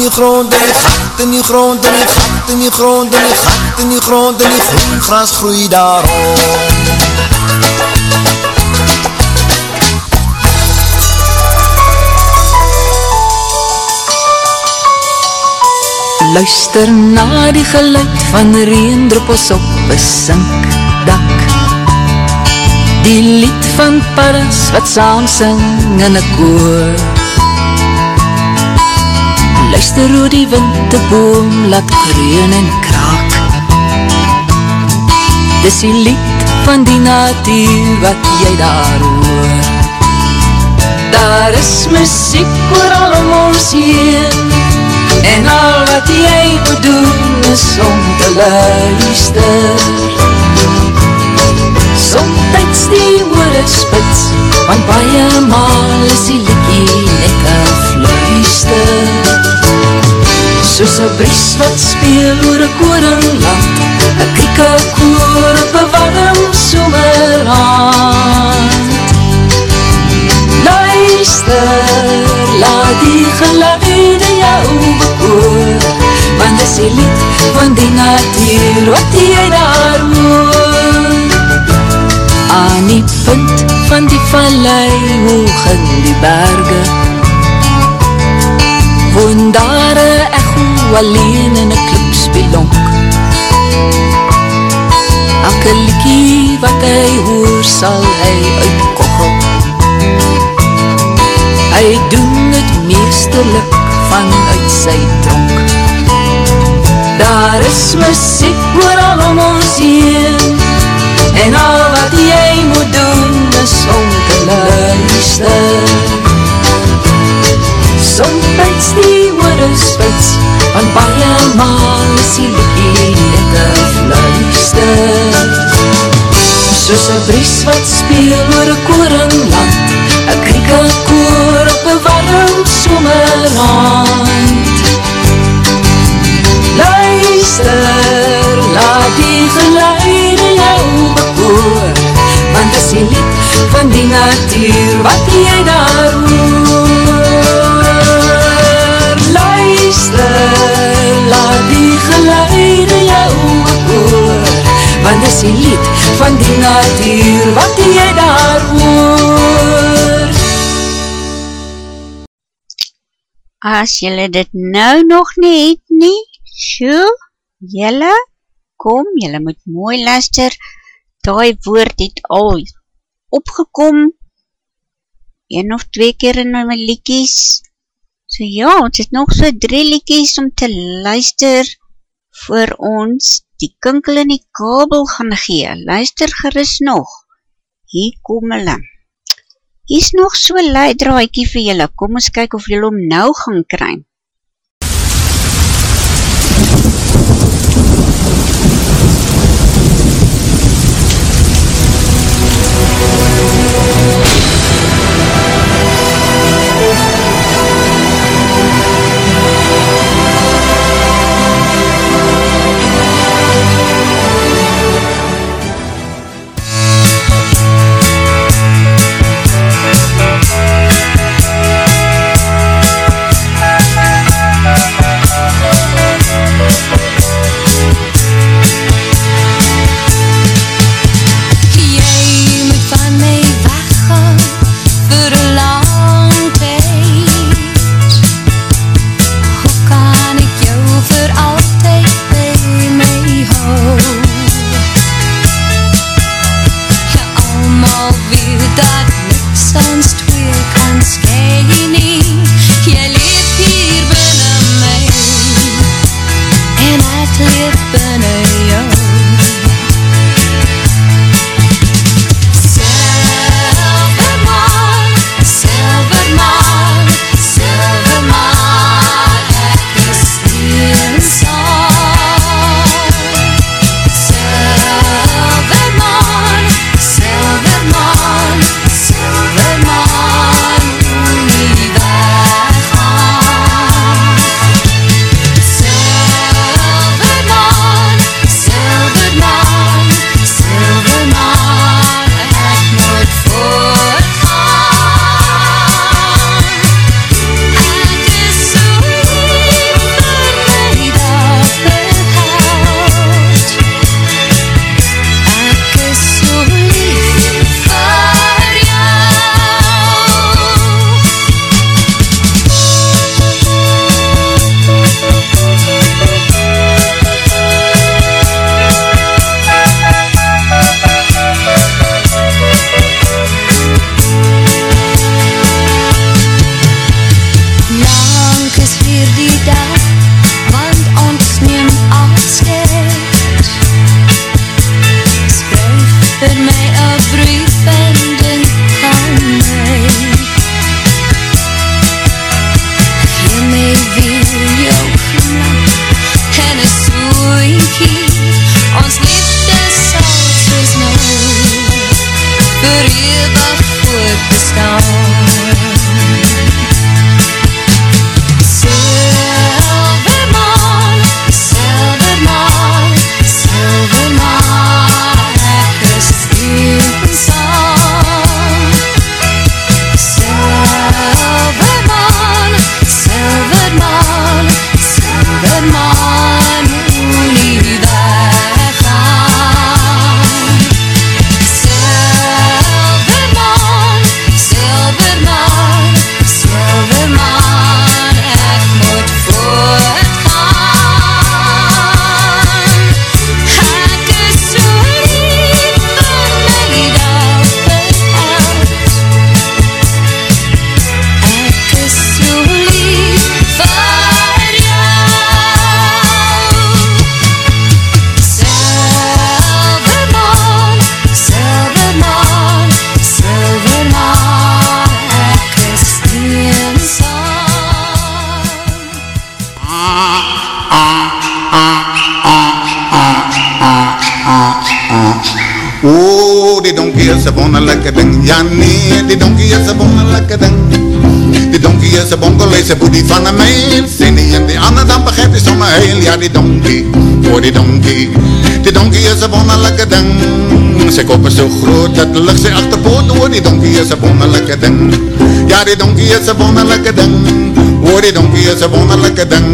die grond en die gat in die grond en die gat in die grond en die gat in die grond en die groen gras groei daarom Luister na die geluid van reendruppels op een sinkdak. Die lied van paddas wat saam sing in een koor Luister hoe die wind de boom laat kreun en kraak. Dis die lied van die natuur wat jy daar hoor. Daar is muziek ooral om ons heen. En al wat jy moet doen is om te luister. Somtijds die woorde spits Want baie maal is die likkie net een fluister Soos een bries wat speel oor een koringland. Een krieke koor op een warm somerhand Luister, laat die geluide jou bekoor Want dis die lied van die natuur wat jy daar hoor. Aan die punt van die vallei hoog in die berge? Woon daar een alleen in een klipspelonk Elke liekie wat hy hoor sal hy uitkochel Hy doen het meesterlik vanuit sy tronk. Daar is muziek ooral om ons heen. En al wat jy moet doen is om te luister Somtijds die woorde spits Want baie maal is die liekie net een fluister. Soos een bries wat speel oor een koringland Een krieke koor op een warm somerhand Luister, laat die geluide jou bekoor Want is die lied van die natuur wat jy daar hoor geluide jou bekoor Want is die lied van die natuur wat jy daar hoor As jylle dit nou nog nie het nie, sjoe, jylle, kom, jylle moet mooi luister, die woord het al opgekom, een of twee keer in my liekies, so ja, ons het nog so drie liekies om te luister, voor ons die kinkel in die kabel gaan gee, luister geris nog, hier kom hulle. Hier is nog so leidraaikie vir julle, kom ons kyk of julle om nou gaan kry. Die donkie is een wonderlijke ding. Ja, nee, die donkie is een wonderlijke ding. Die donkie is een bonkel, is een boedie van een meel. Sien die en die ander dan begrijpt hij zomaar heel. Ja, die donkie, oh die donkie. Die donkie is een wonderlijke ding. Sy kop is so groot, dat lig sy achterpoot. Oh, die donkie is een wonderlijke ding. Ja, die donkie is een wonderlijke ding. Oh, die donkie is een wonderlijke ding.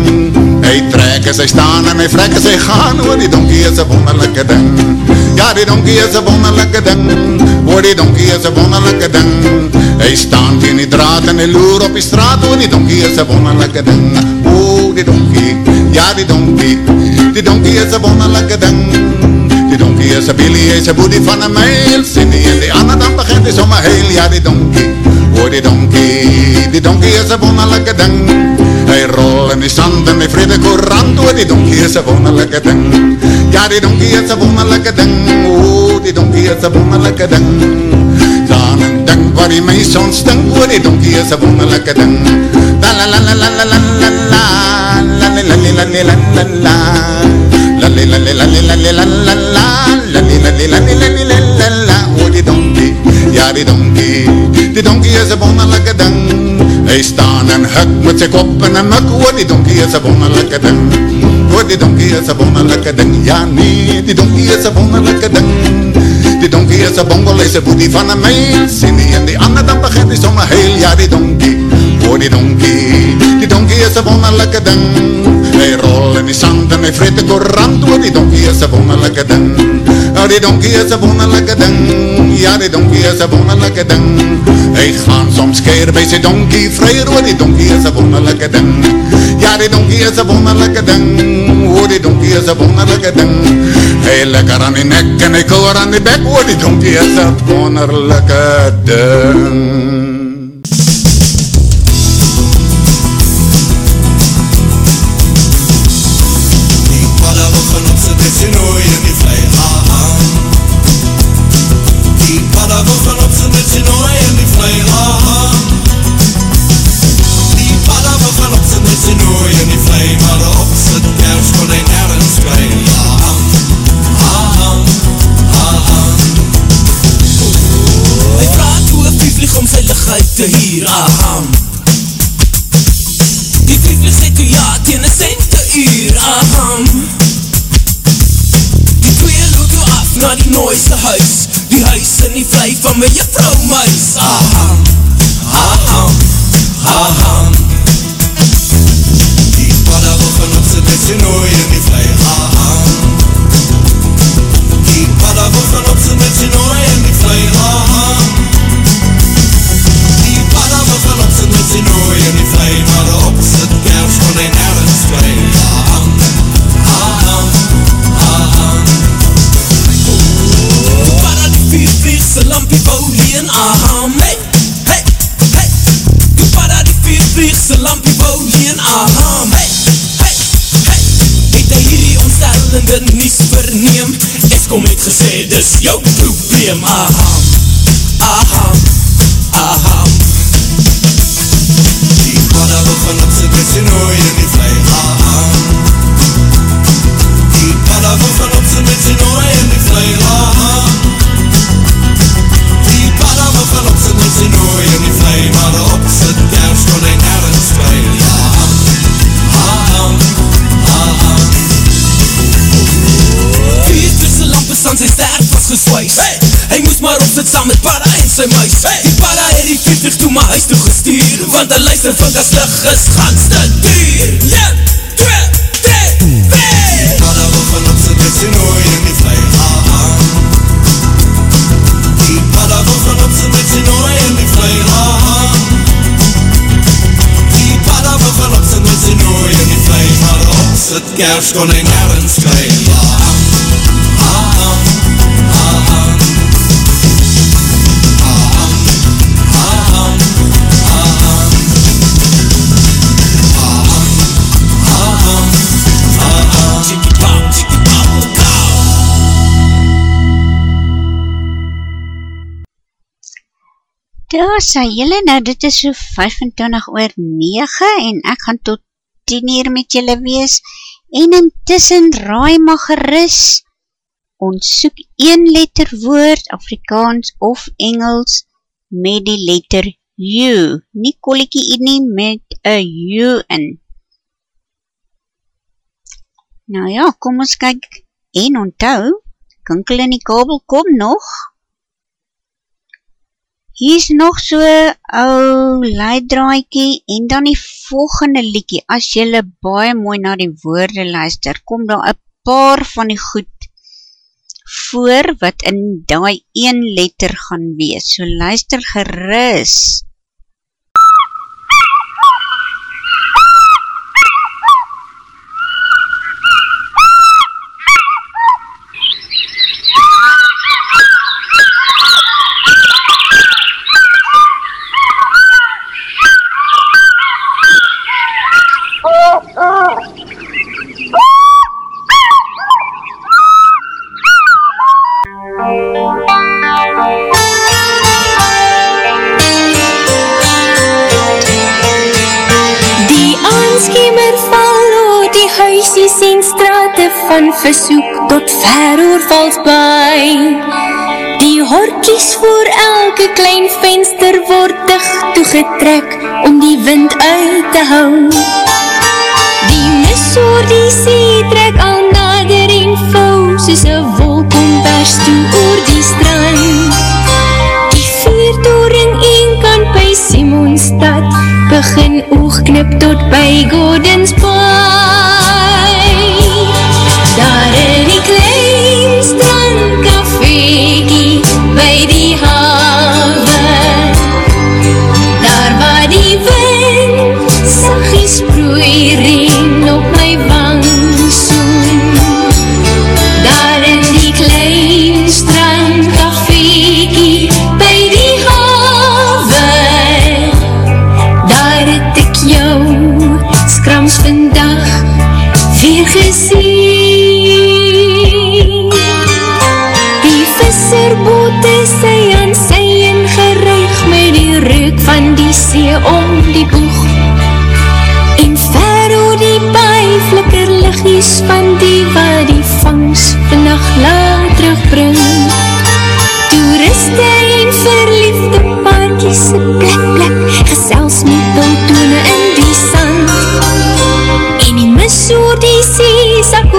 Hy trek en sy staan en hy vrek en sy gaan. Oh, die donkie is een wonderlijke ding. Die donkie is een wonderlijke ding. Oh, die donkie is een wonderlijke ding. Hy staan teen die draad en hy loer op die straat. Oh, die donkie is een wonderlijke ding. Oh, die donkie, ja, die donkie. Die donkie is een wonderlijke ding. Die donkie is een billy, is een boedie van een mijl. Sien die en die ander dan begint hy sommer heel. Ja, die donkie, oh, die donkie. Die donkie is een wonderlijke ding. Hy rol in die sand en die vrede courant. Oh, die donkie is een wonderlijke ding. Ja, die donkie is een wonderlijke ding. Oh, die donkie is een wonderlijke ding. Dan een ding waar die mens ontstink. Oh, die donkie is een wonderlijke ding. La la la la la la la la la. La la la la la la la la. La la la la la la la la la la. La la la la la la la la la la. Oh, die donkie, ja die donkie. Die donkie is een wonderlijke ding. Hy staan en huk met sy kop en een mik. Oh, die donkie is een wonderlijke ding. Oh, die donkie is een wonderlijke ding. Ja nee, die donkie is een wonderlijke ding. Die donkie is een bongel, is een boedie van een meil. Sien die en die ander dan begint die sommer heel. Ja die donkie, oh die donkie. Die donkie is een wonderlijke ding. Hy rol in die sand en hy vreet die courant. Oh die donkie is een wonderlijke ding. Oh die donkie is een wonderlijke ding. Ja die donkie is een wonderlijke ding. Hy gaan soms keer by sy donkie vryer. Oh die donkie is een wonderlijke ding. Ja die donkie is een wonderlijke ding. Oh die donkie is een wonderlijke ding. Hy lekker aan die nek en hy koor aan die bek. Oh die donkie is een wonderlijke ding. to say this, yo, to be my hum, ah hum. Sy muis! Die para het die 40 toe my huis toe gestuur Want hy luister van as lig is ganste duur. Ja, twee, drie, drie Die para wil van opzit met sy nooi in die vlei aan Die para wil van opzit met sy nooi in die vlei aan Die para wil van opzit met sy nooi in die vlei Maar opzit kers kon hy nergens kry. aan Sê jylle nou, dit is so 25 oor 9 en ek gaan tot 10 uur met jylle wees. En intussen raai maar geris ons soek een letter woord, Afrikaans of Engels met die letter U, nie kolliekie in nie met a U in. Nou ja, kom ons kyk. En onthou, kinkel in die kabel kom nog, Hier is nog so ou leidraaikie en dan die volgende liekie. As jylle baie mooi na die woorde luister, kom daar een paar van die goed voor wat in die een letter gaan wees. So luister geris. Huisies en strate van versoek tot ver oorvalsbaai. Die horkies voor elke klein venster word dicht toegetrek om die wind uit te hou. Die mis oor die see trek al nader en vou soos een wolkombers toe oor die strand. Die viertoring een kant by Simonstad begin oogknip tot by Gordons Bay.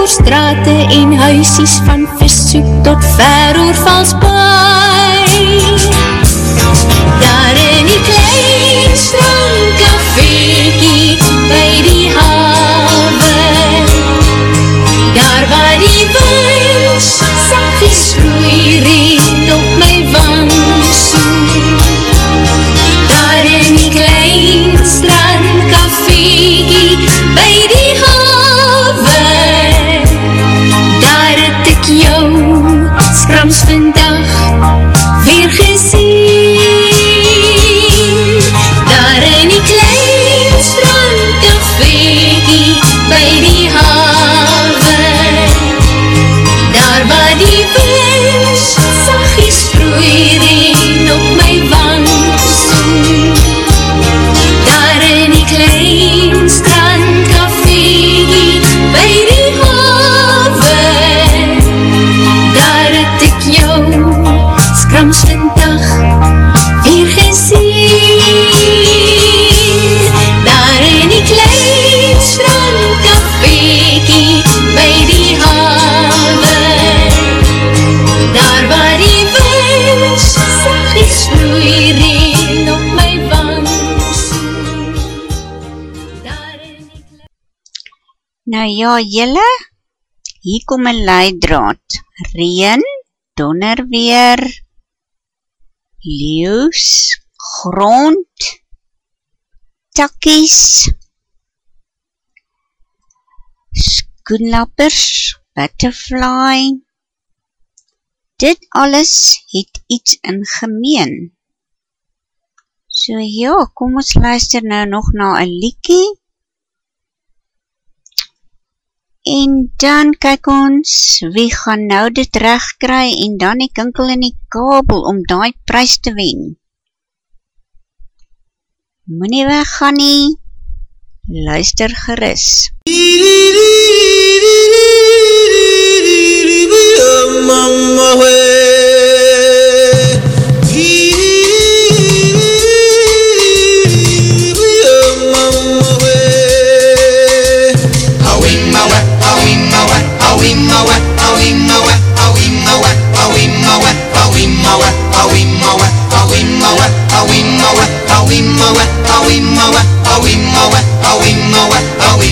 Oor strate en huisies van versoek tot ver ja, jylle, hier kom een leidraad. Reen, donderweer, leeuws, grond, takkies, skoenlappers, butterfly. Dit alles het iets in gemeen. So ja, kom ons luister nou nog na een liekie. En dan kyk ons, wie gaan nou dit recht kry en dan die kinkel in die kabel om die prijs te wen. Moe nie weggaan nie, luister geris. Mama, In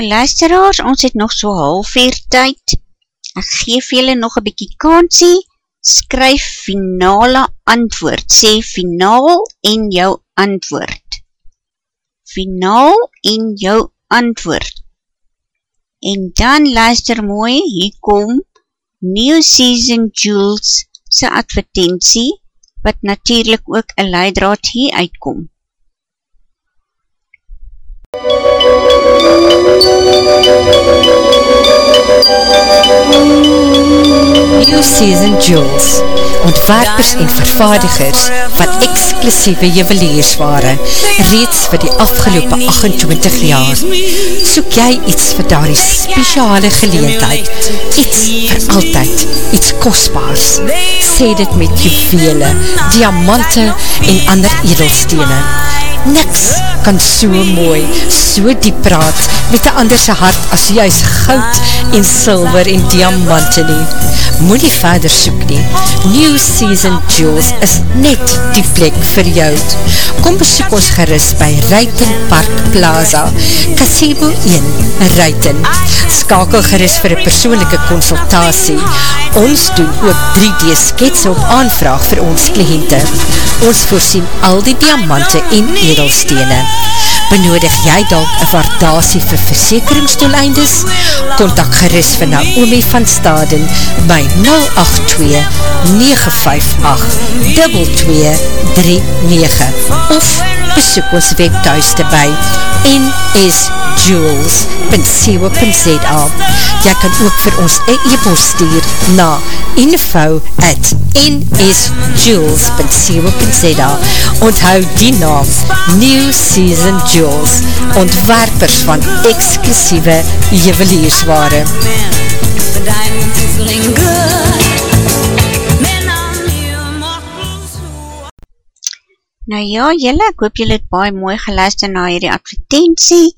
Nou luisteraars, ons het nog so half uur tyd. Ek geef julle nog een bykie kansie. Skryf finale antwoord. Sê finaal en jou antwoord. Finaal en jou antwoord. En dan luister mooi, hier kom New Season Jules sy advertentie, wat natuurlijk ook een leidraad hier uitkom. Season Jewels Ontwerpers en vervaardigers van exclusieve juweliersware reeds vir die afgelopen 28 jaar. Soek jy iets vir daar die speciale geleentheid, iets vir altyd, iets kostbaars. Sê dit met juwele, diamante en ander edelstene. Niks kan so mooi, so diep praat met die anderse hart as juist goud en silver en diamante nie. Moet nie verder soek nie. New Season Jewels is net die plek vir jou. Kom besoek ons gerust by Ruiten Park Plaza, Casebo 1, Ruiten. Skakel gerust vir een persoonlijke consultatie. Ons doen ook 3D skets op aanvraag vir ons kliënte. Ons voorsien al die diamante en edelstene. Benodig jy dalk een waardasie vir versekeringsdoeleindes? Contact gerust vir Naomi van Staden by 082-958-2239 of besoek ons webthuiste by nsjewels.co.za Jy kan ook vir ons e-post stuur na info at nsjewels.co.za Onthou die naam New Season Jewels ontwerpers van exclusieve juweliersware. Nou ja, jylle, ek hoop jylle het baie mooi geluister na hierdie advertentie,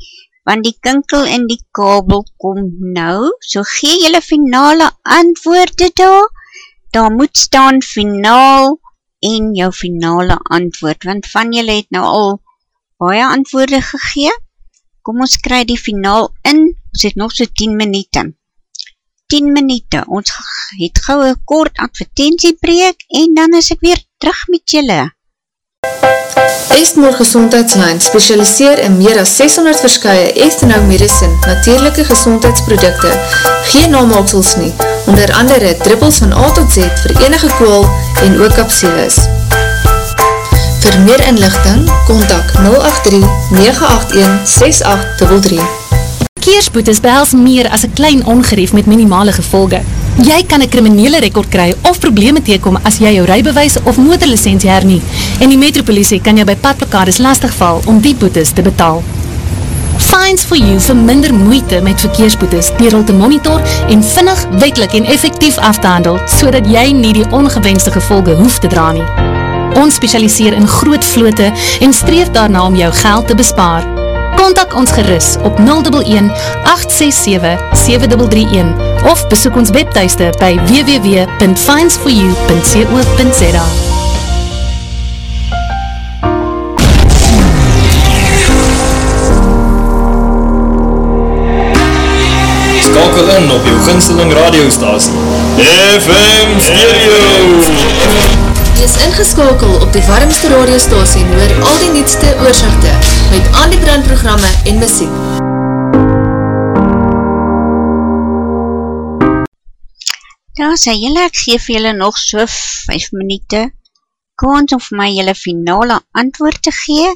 want die kinkel in die kabel kom nou, so gee jylle finale antwoorde daar, daar moet staan finaal en jou finale antwoord, want van jylle het nou al baie antwoorde gegee, kom ons kry die finaal in, ons het nog so 10 minuute, 10 minuute, ons het gauw een kort advertentiebreek, en dan is ek weer terug met jylle. Estmore Gezondheidslijn specialiseer in meer as 600 verskye Estenau Medicine, natuurlijke gezondheidsprodukte, geen namaaksels nie, onder andere drippels van A tot Z vir enige kool en ook kapsules. Vir meer inlichting, kontak 083-981-6833. Verkeersboetes behels meer as een klein ongerief met minimale gevolge. Jy kan een kriminele rekord kry of probleme teekom as jy jou rijbewijs of motorlicentie hernie en die metropolisie kan jy by padplakades lastigval om die boetes te betaal. Fines for You vir minder moeite met verkeersboetes dier al te monitor en vinnig, wetlik en effectief af te handel so jy nie die ongewenste gevolge hoef te dra nie. Ons specialiseer in groot vloote en streef daarna om jou geld te bespaar. Contact ons geris op 011-867-7331 of besoek ons webteiste by www.finds4u.co.za Skakel in op jou ginsteling radiostasie FM Stereo Wees ingeskakel op die warmste radiostasie waar al die nietste oorzichte met al die brandprogramme en muziek. Daar sê jylle, ek geef jylle nog so 5 minuute kans om vir my jylle finale antwoord te gee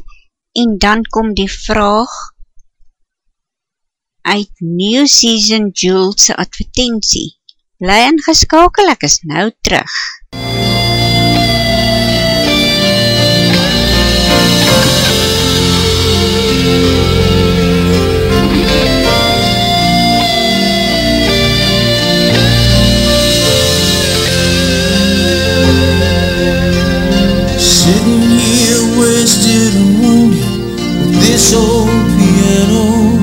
en dan kom die vraag uit New Season Jules advertentie. Bly ingeskakel, ek is nou terug. Sitting here wasted and wounded with this old piano.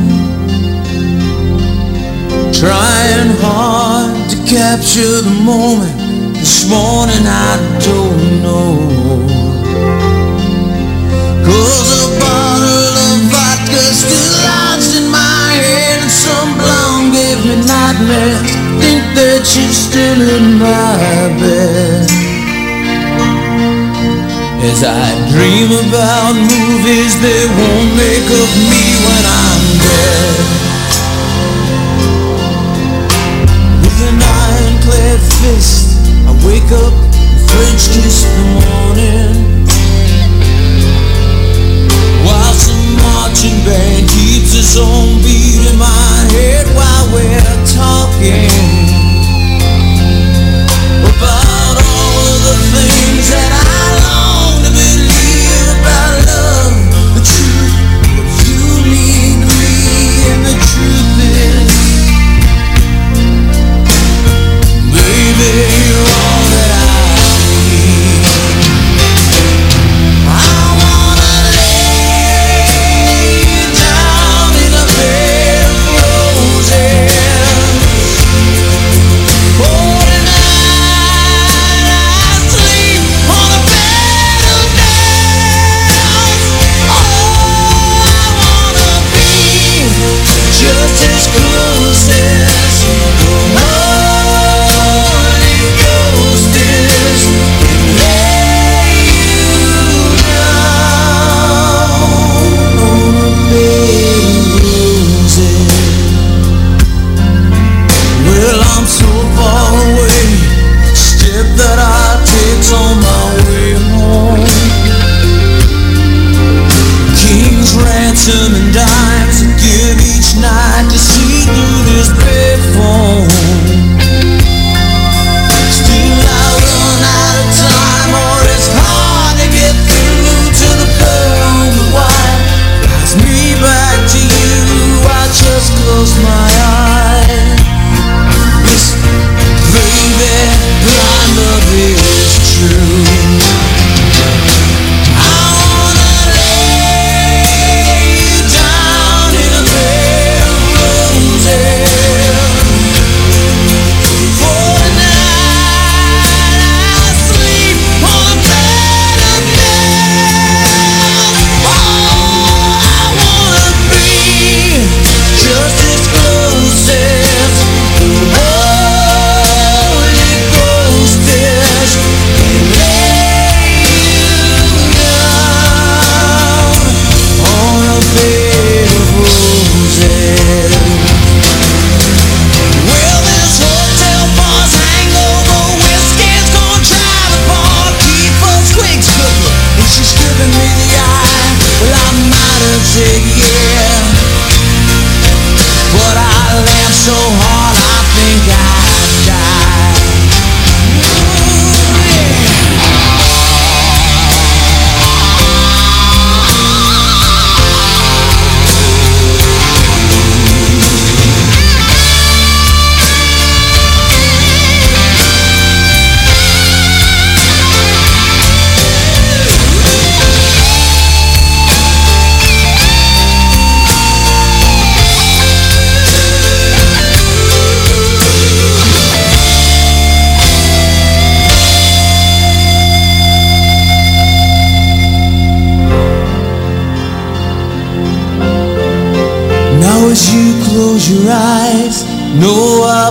Trying hard to capture the moment This morning I don't know. Cause a bottle of vodka still lodged in my head And some blonde gave me nightmares. Think that she's still in my bed as I dream about movies they won't make of me when I'm dead. With an ironclad fist I wake up and French kiss the morning. While some marching band keeps its own beat in my head While we're talking About all of the things that I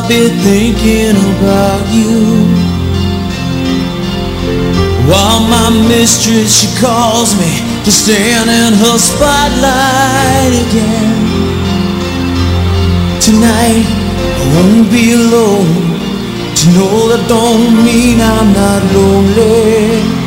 I'll be thinking about you. While my mistress, she calls me to stand in her spotlight again. Tonight, I won't be alone. To know that don't mean I'm not lonely.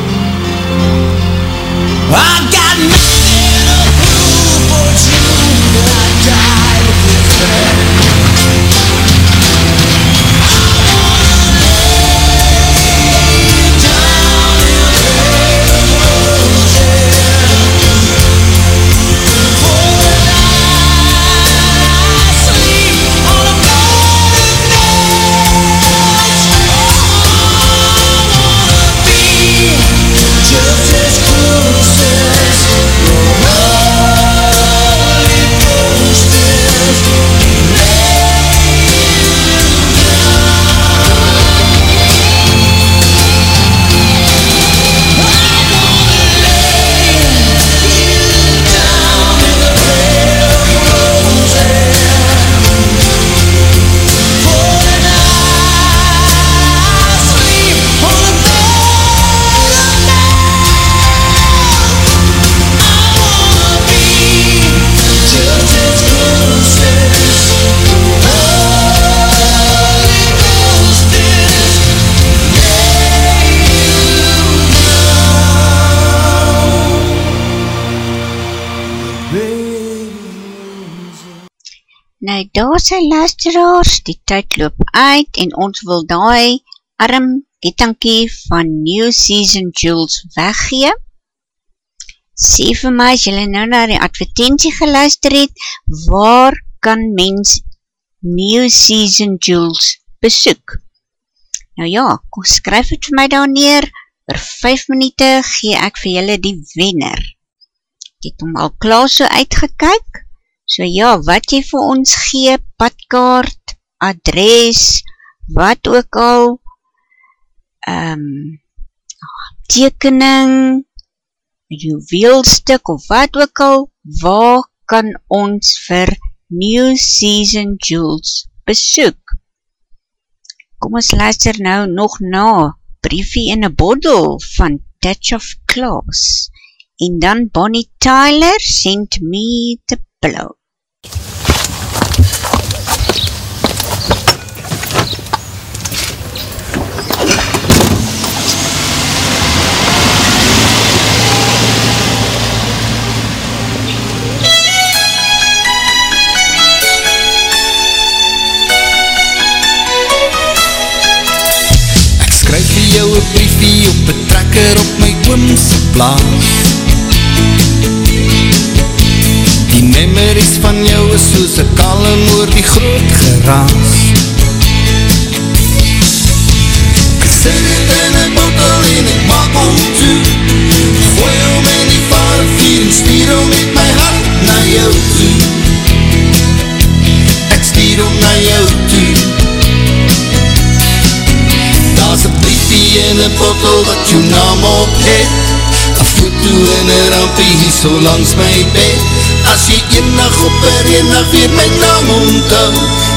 Sy luisteraars, die tyd loop uit en ons wil daai arm getankie van New Season Jules weggee. Sê vir my, as julle nou na die advertentie geluister het, waar kan mens New Season Jules besoek? Nou ja, kom skryf het vir my daar neer, oor 5 minute gee ek vir julle die wenner. Ek het hom al klaar so uitgekyk, So ja, wat jy vir ons gee, padkaart, adres, wat ook al, um, tekening, juweelstuk of wat ook al, waar kan ons vir New Season Jewels besoek? Kom ons luister nou nog na Briefie in a Bottle van Touch of Class en dan Bonnie Tyler send me the below. Ek skryf vir jou 'n briefie op 'n trekker op my oom se plaas Memories van jou is soos een kalm oor die groot geraas. Ek sit in een bottel en ek maak om toe. Gooi om in die vare vier en stuur om met my hart na jou toe. Ek stuur om na jou toe. Daar is een briefie in een bottel wat jou naam op het. Een foto en een rampie hier so langs my bed As jy enig op er enig weer my naam onthou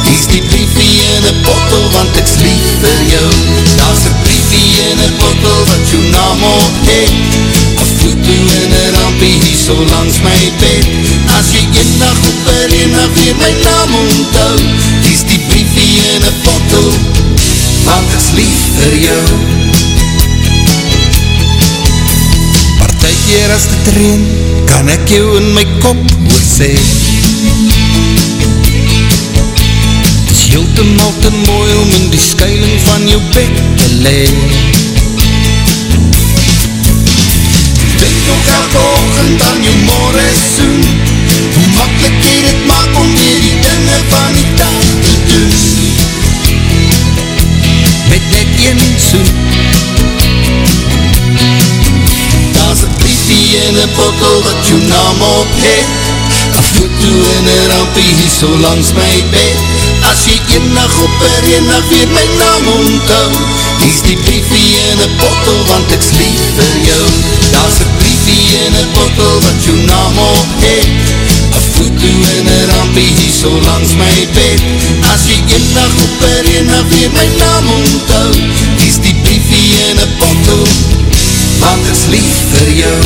Hier is die briefie in een bottel want ek's lief vir jou. Daar is een briefie in een bottel wat jou naam op het Een foto en een rampie hier so langs my bed. As jy enig op er enig weer my naam onthou Hier is die briefie in een bottel want ek's lief vir jou Partijkeer as dit reen, kan ek jou in my kop hoor sê. Het is heel te mal te mooi om in die skuiling van jou bed te lee Denk nog elke oogend aan jou morgen soen. Hoe makkelijk jy dit maak om weer die dinge van die dag te doen? Met net een soen in een bottel wat jou naam op het. Een foto en een rampie hier so langs my bed. As jy enig op er enig weer my naam onthou Hier's die briefie in een bottel want ek's lief vir jou. Daar's een briefie in een bottel wat jou naam op het. Een foto en een rampie hier so langs my bed. As jy enig op er enig weer my naam onthou Hier's die briefie in een bottel Want ek's lief vir jou.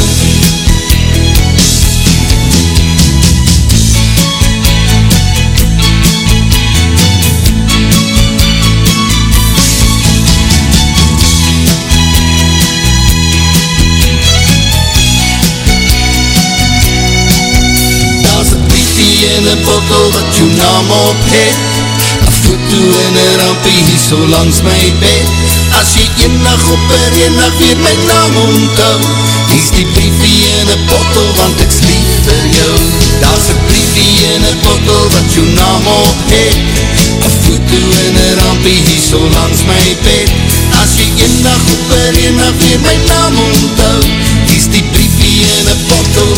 Daar's een briefie in een bottel wat jou naam op het Een foto en een rampie hier so langs my bed. As jy enig op er enig weer my naam onthou Hier's die briefie in een bottel want ek's lief vir jou. Daar's een briefie in een bottel wat jou naam op het. Een foto en een rampie hier so langs my bed. As jy enig op er enig weer my naam onthou Hier's die briefie in een bottel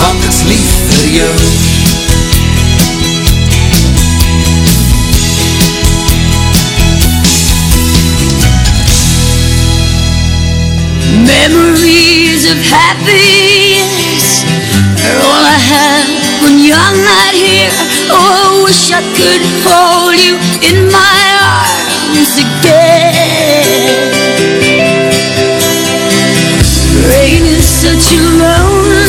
want ek's lief vir jou Memories of happiness are all I have when you're not here. Oh, I wish I could hold you in my arms again. Rain is such a lonely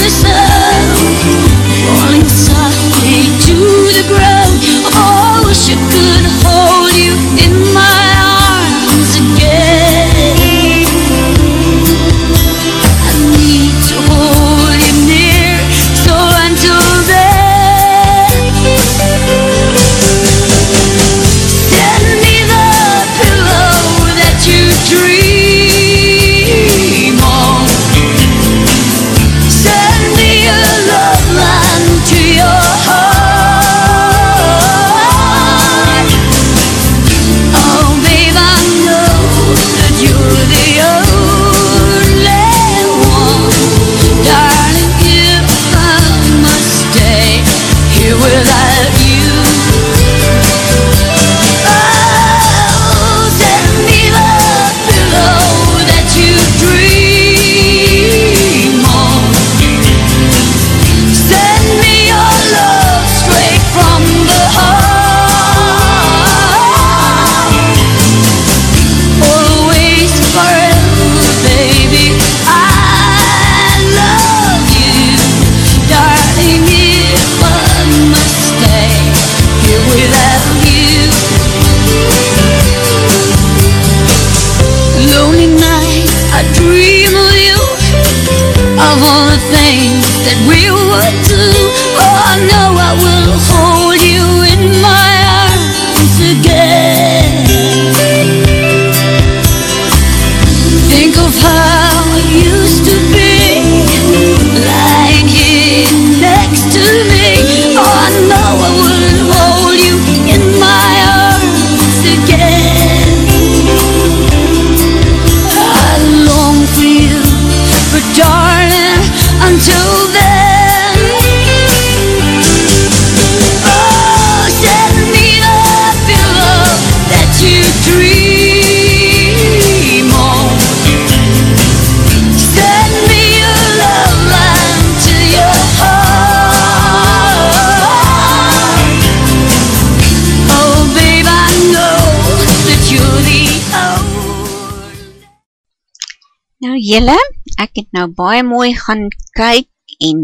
jylle, ek het nou baie mooi gaan kyk en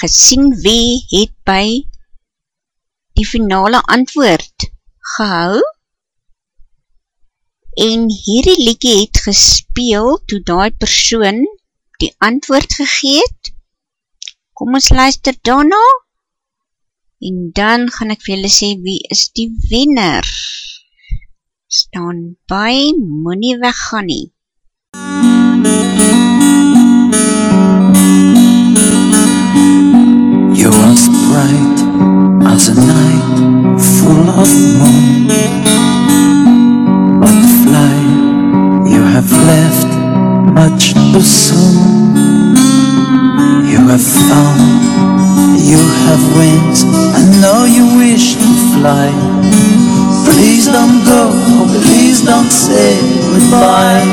gesien wie het by die finale antwoord gehou en hierdie liedjie het gespeel toe daai persoon die antwoord gegeet. Kom ons luister daarna en dan gaan ek vir julle sê wie is die wenner. Staan by, moenie weggaan nie. Bright as a night full of moon. Butterfly, you have left much too soon. You have found, you have wings. I know you wish to fly. Please don't go, please don't say goodbye.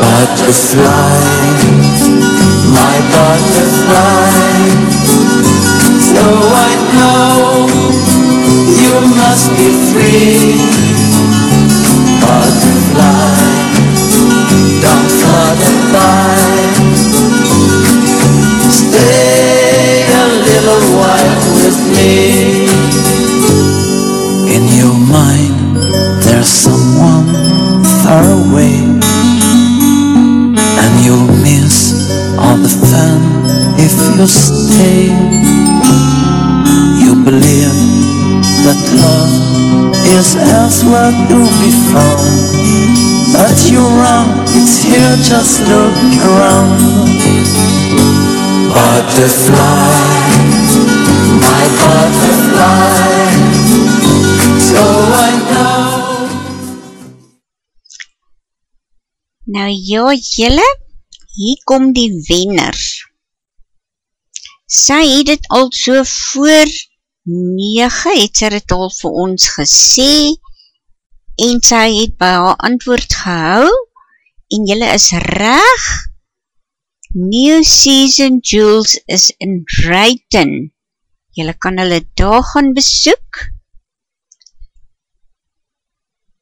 Butterfly, my butterfly. So I know you must be free. Butterfly, don't flutter by. Stay a little while with me. In your mind, there's someone far away if you stay. You believe that love is elsewhere to be found, but you're wrong. It's here. Just look around. Butterfly, my butterfly. So I know. Nou ja, jylle, hier kom die wenner. Sy het het al so voor 9, het sy het al vir ons gesê, en sy het by haar antwoord gehou, en jylle is reg, New Season Jewels is in Ruyten. Jylle kan hulle daar gaan besoek.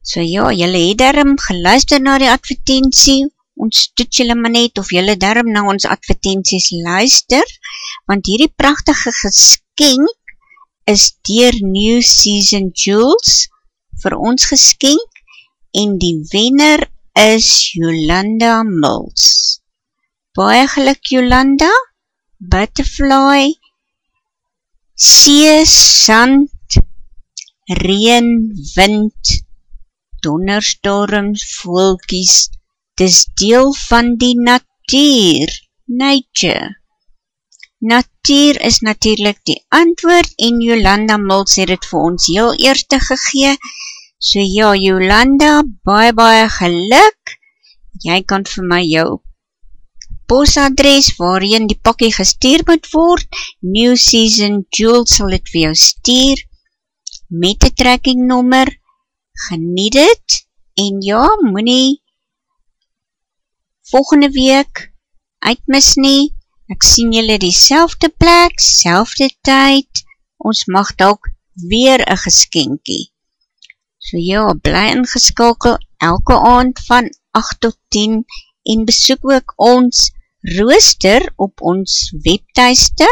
So ja, jylle het daarom geluister na die advertentie, ons toets jylle maar net of jylle daarom na ons advertenties luister, want hierdie prachtige geskenk is dier New Season Jewels vir ons geskenk en die wenner is Jolanda Mills. Baie geluk Jolanda, Butterfly, See, Sand, Reen, Wind, donderstorms, voelkies, dis deel van die natuur, nature. Natuur is natuurlijk die antwoord en Jolanda Mills het het vir ons heel eerste gegee. So ja, Jolanda, baie baie geluk. Jy kan vir my jou posadres waarin die pakkie gestuur moet word. New Season Jules sal het vir jou stuur met die tracking nommer. Geniet het en ja, moet nie volgende week uitmis nie. Ek sien julle die selfde plek, selfde tyd. Ons mag dalk weer een geskenkie. So ja, bly ingeskakel elke aand van 8 tot 10 en besoek ook ons rooster op ons webtuiste.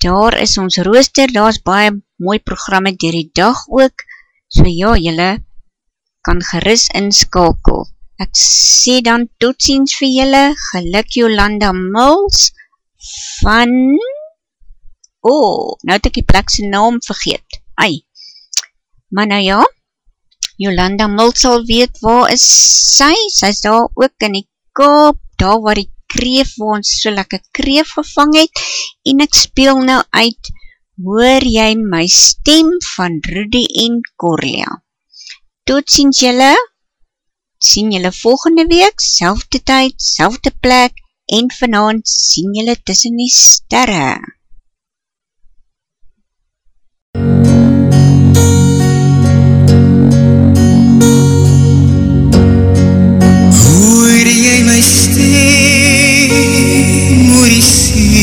Daar is ons rooster, daar is baie mooi programme dier die dag ook. So ja, julle kan geris inskakel. Ek sê dan totsiens vir julle, geluk Jolanda Mills van... O, oh, nou het ek die plekse naam vergeet. Ai, maar nou ja, Jolanda Mills sal weet waar is sy, sy is daar ook in die kop, daar waar die kreef, waar ons so lekker kreef gevang het, en ek speel nou uit, hoor jy my stem van Rudy en Corlia. Tot ziens julle, sien julle volgende week, selfde tyd, selfde plek en vanaand sien julle tussen die sterre. Hoor jy my stem, hoor jy sê,